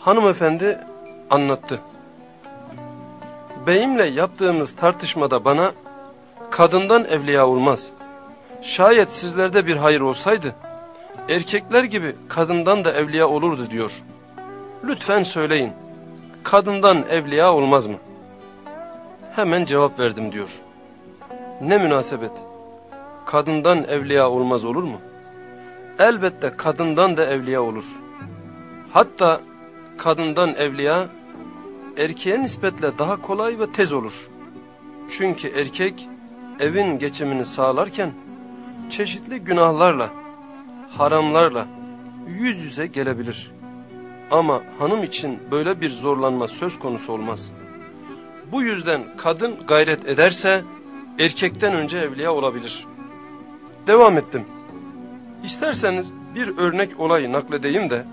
A: hanımefendi anlattı. Beyimle yaptığımız tartışmada bana kadından evliya olmaz. Şayet sizlerde bir hayır olsaydı erkekler gibi kadından da evliya olurdu diyor. Lütfen söyleyin, kadından evliya olmaz mı? Hemen cevap verdim diyor. Ne münasebet, kadından evliya olmaz olur mu? Elbette kadından da evliya olur. Hatta kadından evliya erkeğe nispetle daha kolay ve tez olur. Çünkü erkek evin geçimini sağlarken çeşitli günahlarla, haramlarla yüz yüze gelebilir. Ama hanım için böyle bir zorlanma söz konusu olmaz. Bu yüzden kadın gayret ederse erkekten önce evliya olabilir. Devam ettim. İsterseniz bir örnek olayı nakledeyim de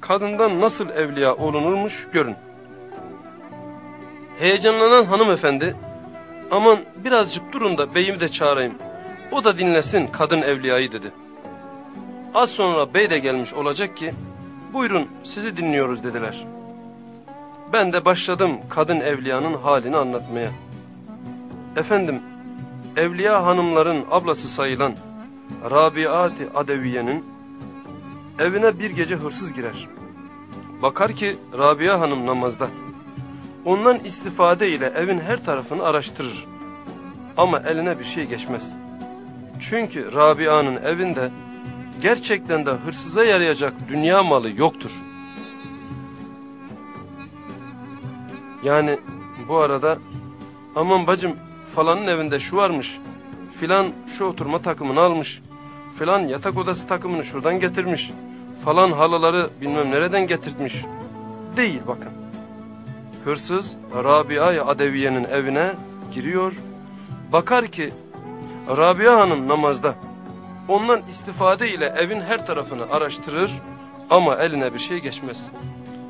A: kadından nasıl evliya olunurmuş görün. Heyecanlanan hanımefendi aman birazcık durun da beyimi de çağırayım. O da dinlesin kadın evliyayı dedi. Az sonra bey de gelmiş olacak ki buyurun sizi dinliyoruz dediler. Ben de başladım kadın evliyanın halini anlatmaya. Efendim evliya hanımların ablası sayılan Rabiati Adeviye'nin evine bir gece hırsız girer. Bakar ki Rabia hanım namazda. Ondan istifade ile evin her tarafını araştırır. Ama eline bir şey geçmez. Çünkü Rabia'nın evinde gerçekten de hırsıza yarayacak dünya malı yoktur. Yani bu arada aman bacım falanın evinde şu varmış, filan şu oturma takımını almış, filan yatak odası takımını şuradan getirmiş, falan halıları bilmem nereden getirtmiş. Değil bakın. Hırsız Rabia Adeviye'nin evine giriyor, bakar ki Rabia Hanım namazda. Ondan istifade ile evin her tarafını araştırır ama eline bir şey geçmez.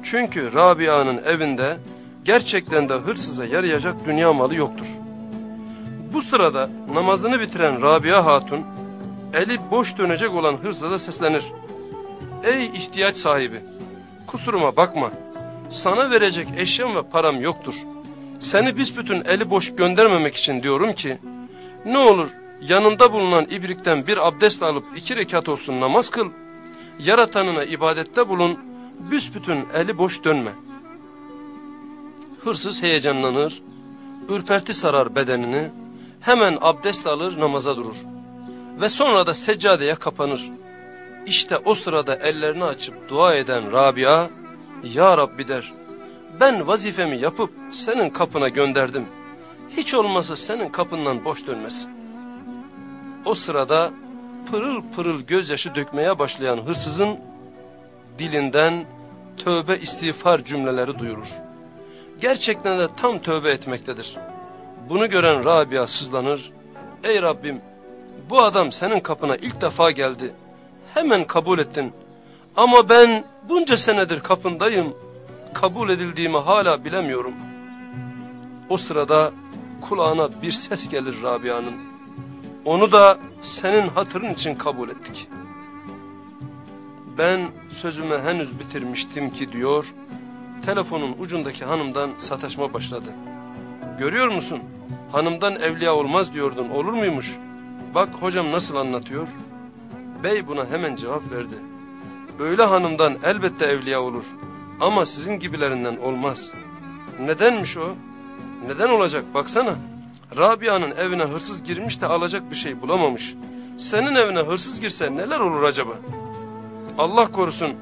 A: Çünkü Rabia'nın evinde gerçekten de hırsıza yarayacak dünya malı yoktur. Bu sırada namazını bitiren Rabia Hatun, eli boş dönecek olan hırsıza seslenir. Ey ihtiyaç sahibi, kusuruma bakma, sana verecek eşyam ve param yoktur. Seni büsbütün eli boş göndermemek için diyorum ki, ne olur yanında bulunan ibrikten bir abdest alıp iki rekat olsun namaz kıl, yaratanına ibadette bulun, büsbütün eli boş dönme. Hırsız heyecanlanır, ürperti sarar bedenini, hemen abdest alır namaza durur. Ve sonra da seccadeye kapanır. İşte o sırada ellerini açıp dua eden Rabia, Ya Rabbi der, ben vazifemi yapıp senin kapına gönderdim. Hiç olmasa senin kapından boş dönmesin. O sırada pırıl pırıl gözyaşı dökmeye başlayan hırsızın dilinden tövbe istiğfar cümleleri duyurur. Gerçekten de tam tövbe etmektedir. Bunu gören Rabia sızlanır. Ey Rabbim bu adam senin kapına ilk defa geldi. Hemen kabul ettin. Ama ben bunca senedir kapındayım. Kabul edildiğimi hala bilemiyorum. O sırada kulağına bir ses gelir Rabia'nın. Onu da senin hatırın için kabul ettik. Ben sözümü henüz bitirmiştim ki diyor, telefonun ucundaki hanımdan sataşma başladı. Görüyor musun? Hanımdan evliya olmaz diyordun, olur muymuş? Bak hocam nasıl anlatıyor. Bey buna hemen cevap verdi. Öyle hanımdan elbette evliya olur ama sizin gibilerinden olmaz. Nedenmiş o? Neden olacak baksana. Rabia'nın evine hırsız girmiş de alacak bir şey bulamamış. Senin evine hırsız girse neler olur acaba? Allah korusun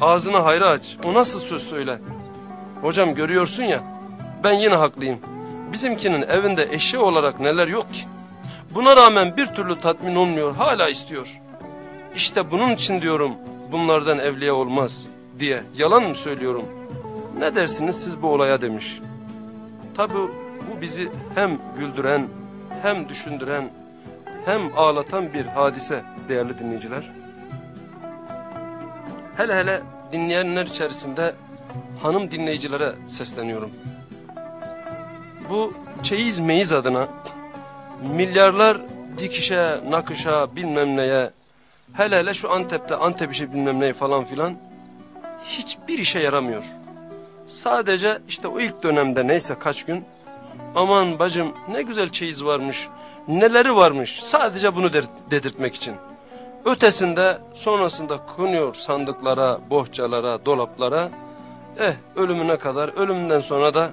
A: ağzını hayra aç o nasıl söz söyle. Hocam görüyorsun ya ben yine haklıyım. Bizimkinin evinde eşya olarak neler yok ki. Buna rağmen bir türlü tatmin olmuyor hala istiyor. İşte bunun için diyorum bunlardan evliya olmaz diye yalan mı söylüyorum? Ne dersiniz siz bu olaya demiş. Tabi bizi hem güldüren hem düşündüren hem ağlatan bir hadise değerli dinleyiciler. Hele hele dinleyenler içerisinde hanım dinleyicilere sesleniyorum. Bu çeyiz meyiz adına milyarlar dikişe, nakışa, bilmem neye, hele hele şu Antep'te Antep işi bilmem neye falan filan hiçbir işe yaramıyor. Sadece işte o ilk dönemde neyse kaç gün aman bacım ne güzel çeyiz varmış, neleri varmış sadece bunu dedirtmek için. Ötesinde sonrasında konuyor sandıklara, bohçalara, dolaplara. Eh ölümüne kadar ölümünden sonra da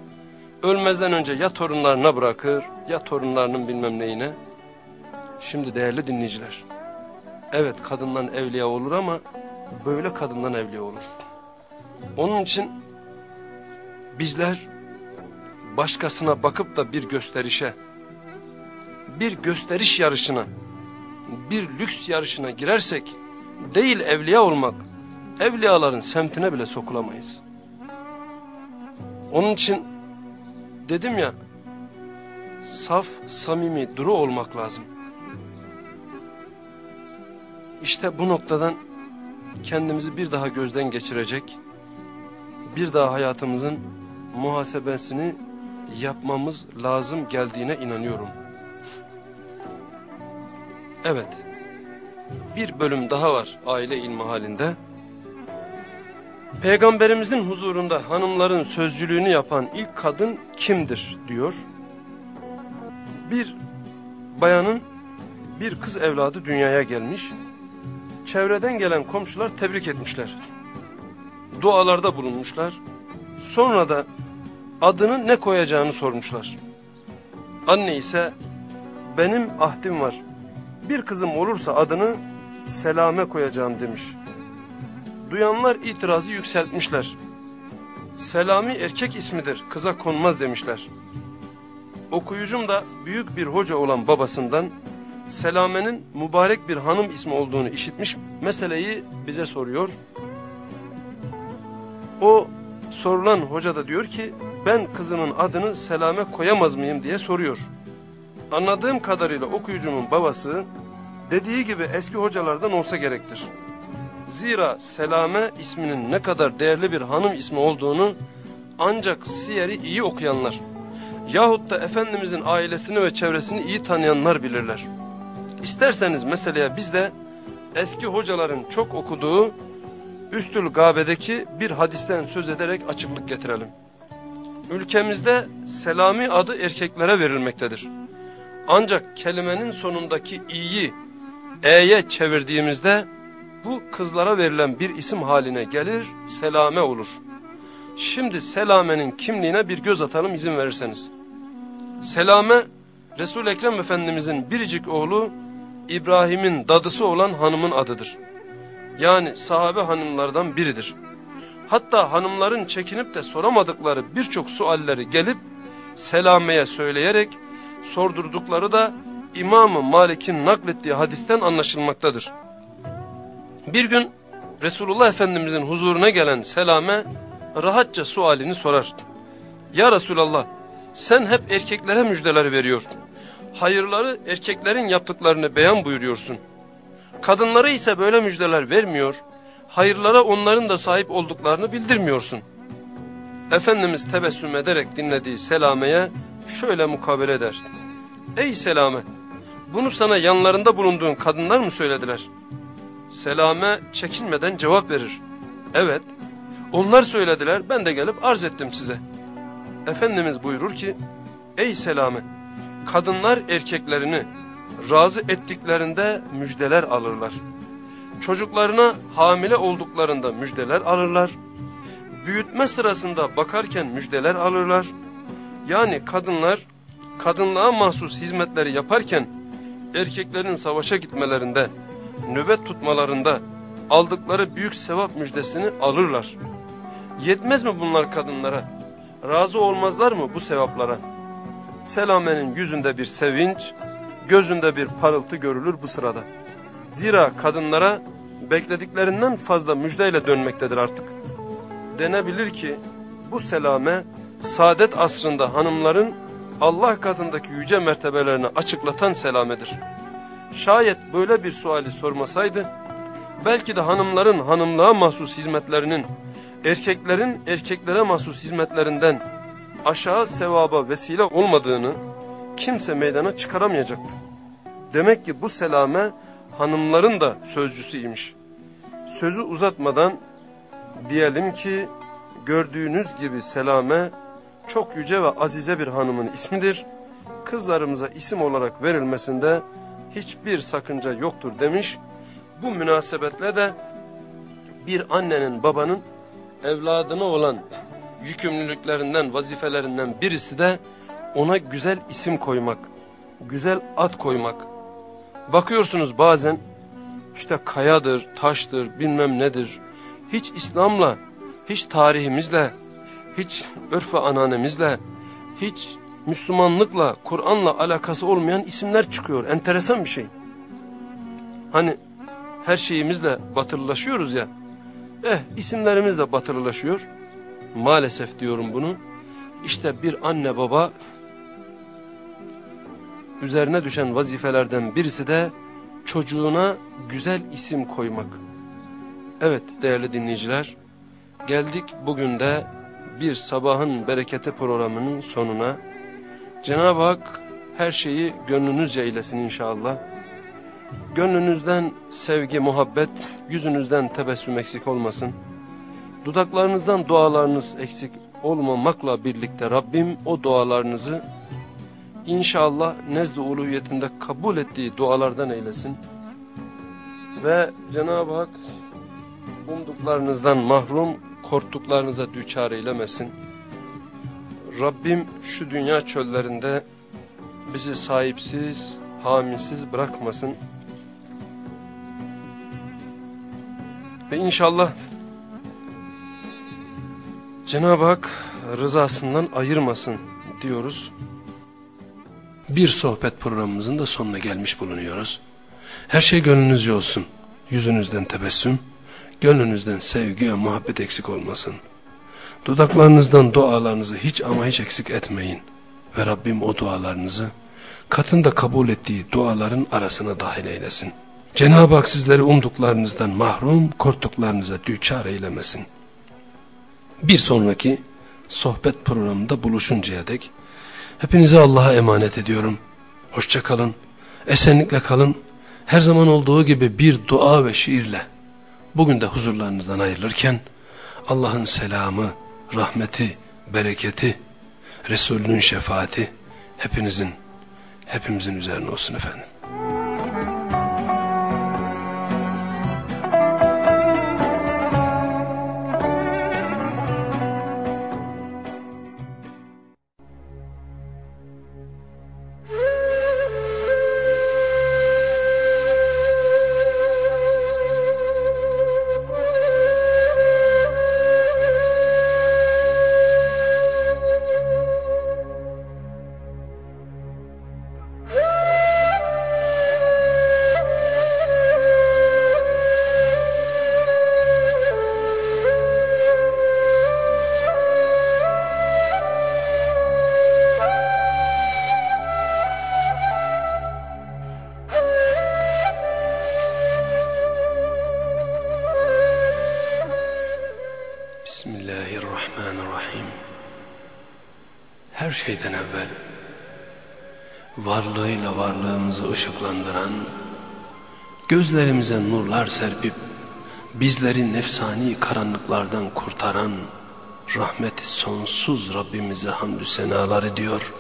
A: ölmezden önce ya torunlarına bırakır ya torunlarının bilmem neyine. Şimdi değerli dinleyiciler. Evet kadından evliya olur ama böyle kadından evliya olur. Onun için bizler başkasına bakıp da bir gösterişe, bir gösteriş yarışına bir lüks yarışına girersek değil evliya olmak, evliyaların semtine bile sokulamayız. Onun için dedim ya, saf, samimi, duru olmak lazım. İşte bu noktadan kendimizi bir daha gözden geçirecek, bir daha hayatımızın muhasebesini yapmamız lazım geldiğine inanıyorum. Evet, bir bölüm daha var aile ilmi halinde. Peygamberimizin huzurunda hanımların sözcülüğünü yapan ilk kadın kimdir diyor. Bir bayanın bir kız evladı dünyaya gelmiş. Çevreden gelen komşular tebrik etmişler. Dualarda bulunmuşlar. Sonra da adını ne koyacağını sormuşlar. Anne ise benim ahdim var. Bir kızım olursa adını Selame koyacağım demiş. Duyanlar itirazı yükseltmişler. Selami erkek ismidir, kıza konmaz demişler. Okuyucum da büyük bir hoca olan babasından Selame'nin mübarek bir hanım ismi olduğunu işitmiş meseleyi bize soruyor. O sorulan hoca da diyor ki ben kızımın adını Selame koyamaz mıyım diye soruyor. Anladığım kadarıyla okuyucumun babası dediği gibi eski hocalardan olsa gerektir. Zira Selame isminin ne kadar değerli bir hanım ismi olduğunu ancak Siyer'i iyi okuyanlar yahut da Efendimizin ailesini ve çevresini iyi tanıyanlar bilirler. İsterseniz meseleye biz de eski hocaların çok okuduğu Üstül Gabe'deki bir hadisten söz ederek açıklık getirelim. Ülkemizde Selami adı erkeklere verilmektedir. Ancak kelimenin sonundaki i'yi e'ye çevirdiğimizde bu kızlara verilen bir isim haline gelir, Selame olur. Şimdi Selame'nin kimliğine bir göz atalım izin verirseniz. Selame, resul Ekrem Efendimizin biricik oğlu İbrahim'in dadısı olan hanımın adıdır. Yani sahabe hanımlardan biridir. Hatta hanımların çekinip de soramadıkları birçok sualleri gelip Selame'ye söyleyerek sordurdukları da İmam-ı Malik'in naklettiği hadisten anlaşılmaktadır. Bir gün Resulullah Efendimizin huzuruna gelen Selame rahatça sualini sorar. Ya Resulallah sen hep erkeklere müjdeler veriyorsun. Hayırları erkeklerin yaptıklarını beyan buyuruyorsun. Kadınlara ise böyle müjdeler vermiyor, hayırlara onların da sahip olduklarını bildirmiyorsun. Efendimiz tebessüm ederek dinlediği Selame'ye şöyle mukabele eder. Ey Selame, bunu sana yanlarında bulunduğun kadınlar mı söylediler? Selame çekinmeden cevap verir. Evet, onlar söylediler, ben de gelip arz ettim size. Efendimiz buyurur ki, Ey Selame, kadınlar erkeklerini razı ettiklerinde müjdeler alırlar. Çocuklarına hamile olduklarında müjdeler alırlar. Büyütme sırasında bakarken müjdeler alırlar. Yani kadınlar kadınlığa mahsus hizmetleri yaparken erkeklerin savaşa gitmelerinde, nöbet tutmalarında aldıkları büyük sevap müjdesini alırlar. Yetmez mi bunlar kadınlara? Razı olmazlar mı bu sevaplara? Selame'nin yüzünde bir sevinç, gözünde bir parıltı görülür bu sırada. Zira kadınlara beklediklerinden fazla müjdeyle dönmektedir artık. Denebilir ki bu selame saadet asrında hanımların Allah katındaki yüce mertebelerini açıklatan selamedir. Şayet böyle bir suali sormasaydı, belki de hanımların hanımlığa mahsus hizmetlerinin, erkeklerin erkeklere mahsus hizmetlerinden aşağı sevaba vesile olmadığını kimse meydana çıkaramayacaktı. Demek ki bu selame hanımların da sözcüsüymiş. Sözü uzatmadan diyelim ki gördüğünüz gibi selame çok yüce ve azize bir hanımın ismidir. Kızlarımıza isim olarak verilmesinde hiçbir sakınca yoktur demiş. Bu münasebetle de bir annenin babanın evladına olan yükümlülüklerinden, vazifelerinden birisi de ona güzel isim koymak, güzel ad koymak. Bakıyorsunuz bazen işte kayadır, taştır, bilmem nedir. Hiç İslam'la, hiç tarihimizle, hiç örf ve ananemizle, hiç Müslümanlıkla, Kur'an'la alakası olmayan isimler çıkıyor. Enteresan bir şey. Hani her şeyimizle batılılaşıyoruz ya. Eh isimlerimiz de batılılaşıyor. Maalesef diyorum bunu. İşte bir anne baba üzerine düşen vazifelerden birisi de çocuğuna güzel isim koymak. Evet değerli dinleyiciler, geldik bugün de bir sabahın bereketi programının sonuna. Cenab-ı Hak her şeyi gönlünüzce eylesin inşallah. Gönlünüzden sevgi, muhabbet, yüzünüzden tebessüm eksik olmasın. Dudaklarınızdan dualarınız eksik olmamakla birlikte Rabbim o dualarınızı inşallah nezd-i uluhiyetinde kabul ettiği dualardan eylesin. Ve Cenab-ı Hak umduklarınızdan mahrum, korktuklarınıza düçar eylemesin. Rabbim şu dünya çöllerinde bizi sahipsiz, hamisiz bırakmasın. Ve inşallah Cenab-ı Hak rızasından ayırmasın diyoruz. Bir sohbet programımızın da sonuna gelmiş bulunuyoruz. Her şey gönlünüzce olsun. Yüzünüzden tebessüm, gönlünüzden sevgi ve muhabbet eksik olmasın. Dudaklarınızdan dualarınızı hiç ama hiç eksik etmeyin. Ve Rabbim o dualarınızı katında kabul ettiği duaların arasına dahil eylesin. Cenab-ı Hak sizleri umduklarınızdan mahrum, korktuklarınıza düçar eylemesin. Bir sonraki sohbet programında buluşuncaya dek hepinizi Allah'a emanet ediyorum. Hoşça kalın, esenlikle kalın. Her zaman olduğu gibi bir dua ve şiirle bugün de huzurlarınızdan ayrılırken Allah'ın selamı, rahmeti, bereketi, Resulünün şefaati hepinizin, hepimizin üzerine olsun efendim. Gözlerimize nurlar serpip, bizleri nefsani karanlıklardan kurtaran, rahmeti sonsuz Rabbimize hamdü senalar ediyor.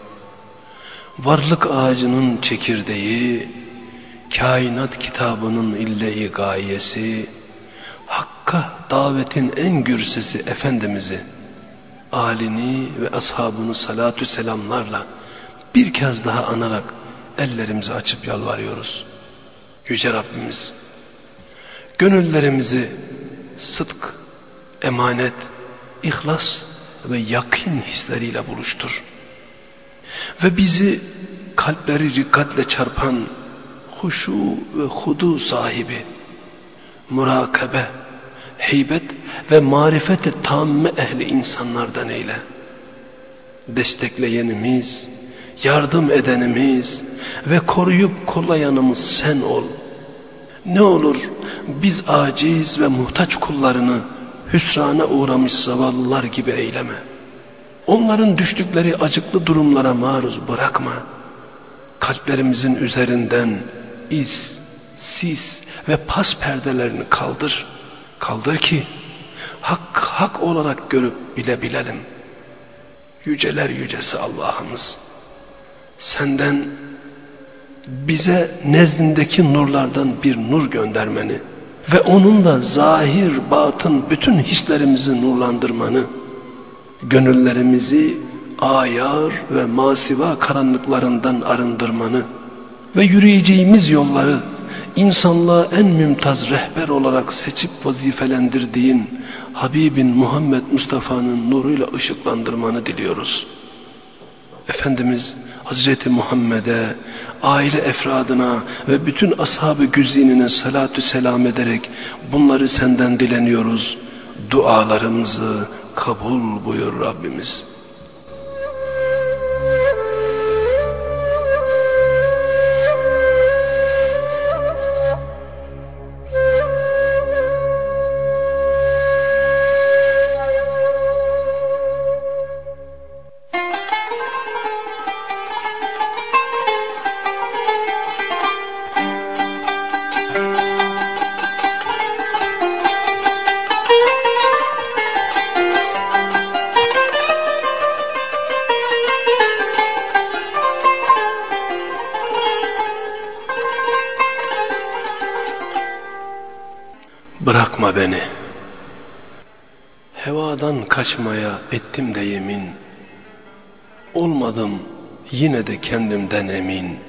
A: Varlık ağacının çekirdeği, kainat kitabının ille-i gayesi, Hakka davetin en gür sesi Efendimiz'i, alini ve ashabını salatü selamlarla bir kez daha anarak ellerimizi açıp yalvarıyoruz. Yüce Rabbimiz, gönüllerimizi sıdk, emanet, ihlas ve yakin hisleriyle buluştur. Ve bizi kalpleri rikatle çarpan huşu ve hudu sahibi, murakabe, heybet ve marifete tamme ehli insanlardan eyle. Destekleyenimiz, yardım edenimiz ve koruyup kollayanımız sen ol. Ne olur biz aciz ve muhtaç kullarını hüsrana uğramış zavallılar gibi eyleme. Onların düştükleri acıklı durumlara maruz bırakma. Kalplerimizin üzerinden iz, sis ve pas perdelerini kaldır. Kaldır ki hak hak olarak görüp bilebilelim. Yüceler yücesi Allah'ımız senden bize nezdindeki nurlardan bir nur göndermeni ve onunla zahir batın bütün hislerimizi nurlandırmanı, gönüllerimizi ayar ve masiva karanlıklarından arındırmanı ve yürüyeceğimiz yolları insanlığa en mümtaz rehber olarak seçip vazifelendirdiğin Habibin Muhammed Mustafa'nın nuruyla ışıklandırmanı diliyoruz. Efendimiz Hazreti Muhammed'e, aile efradına ve bütün ashab-ı güzinine salatü selam ederek bunları senden dileniyoruz. Dualarımızı kabul buyur Rabbimiz. Kaçmaya ettim de yemin. Olmadım yine de kendimden emin.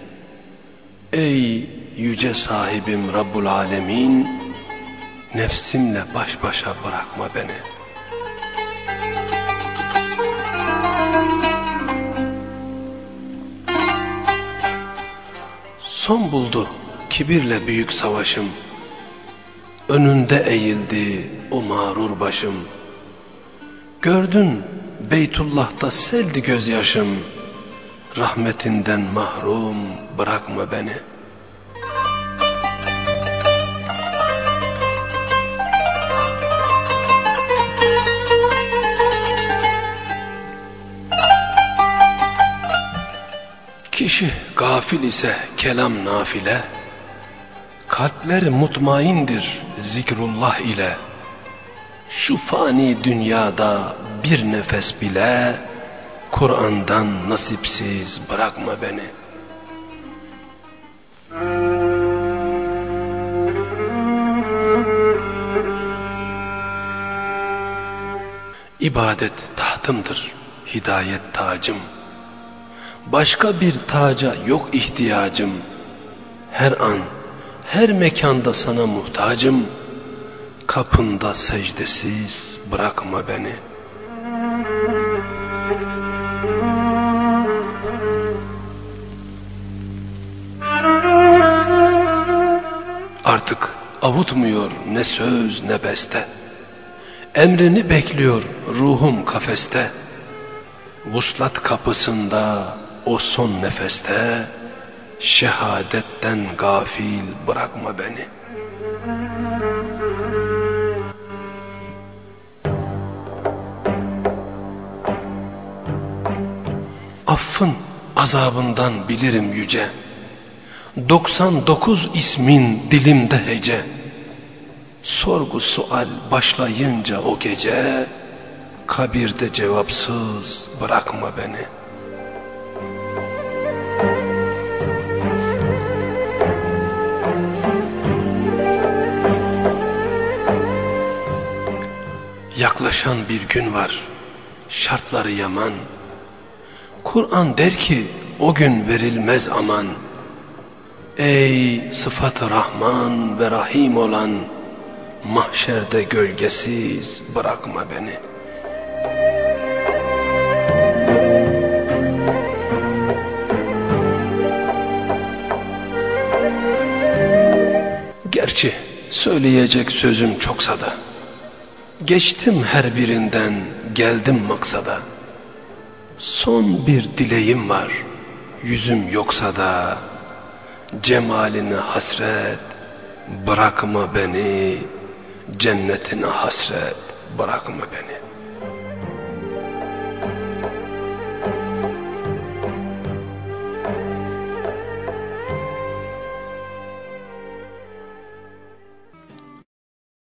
A: Ey yüce sahibim Rabbul Alemin, nefsimle baş başa bırakma beni. Son buldu kibirle büyük savaşım. Önünde eğildi o mağrur başım. Gördün Beytullah'ta seldi gözyaşım. Rahmetinden mahrum bırakma beni. Kişi gafil ise kelam nafile, Kalpler mutmaindir zikrullah ile. Şu fani dünyada bir nefes bile Kur'an'dan nasipsiz bırakma beni. İbadet tahtımdır, hidayet tacım. Başka bir taca yok ihtiyacım. Her an her mekanda sana muhtacım. Kapında secdesiz bırakma beni. Artık avutmuyor ne söz ne beste. Emrini bekliyor ruhum kafeste. Vuslat kapısında o son nefeste şehadetten gafil bırakma beni. Affın azabından bilirim yüce. 99 ismin dilimde hece. Sorgu sual başlayınca o gece, kabirde cevapsız bırakma beni.'' Yaklaşan bir gün var, şartları yaman. Kur'an der ki o gün verilmez aman. Ey sıfatı Rahman ve Rahim olan, mahşerde gölgesiz bırakma beni. Gerçi söyleyecek sözüm çoksa da, Geçtim her birinden geldim maksada. Son bir dileğim var. Yüzüm yoksa da Cemaline hasret bırakma beni. Cennetine hasret bırakma beni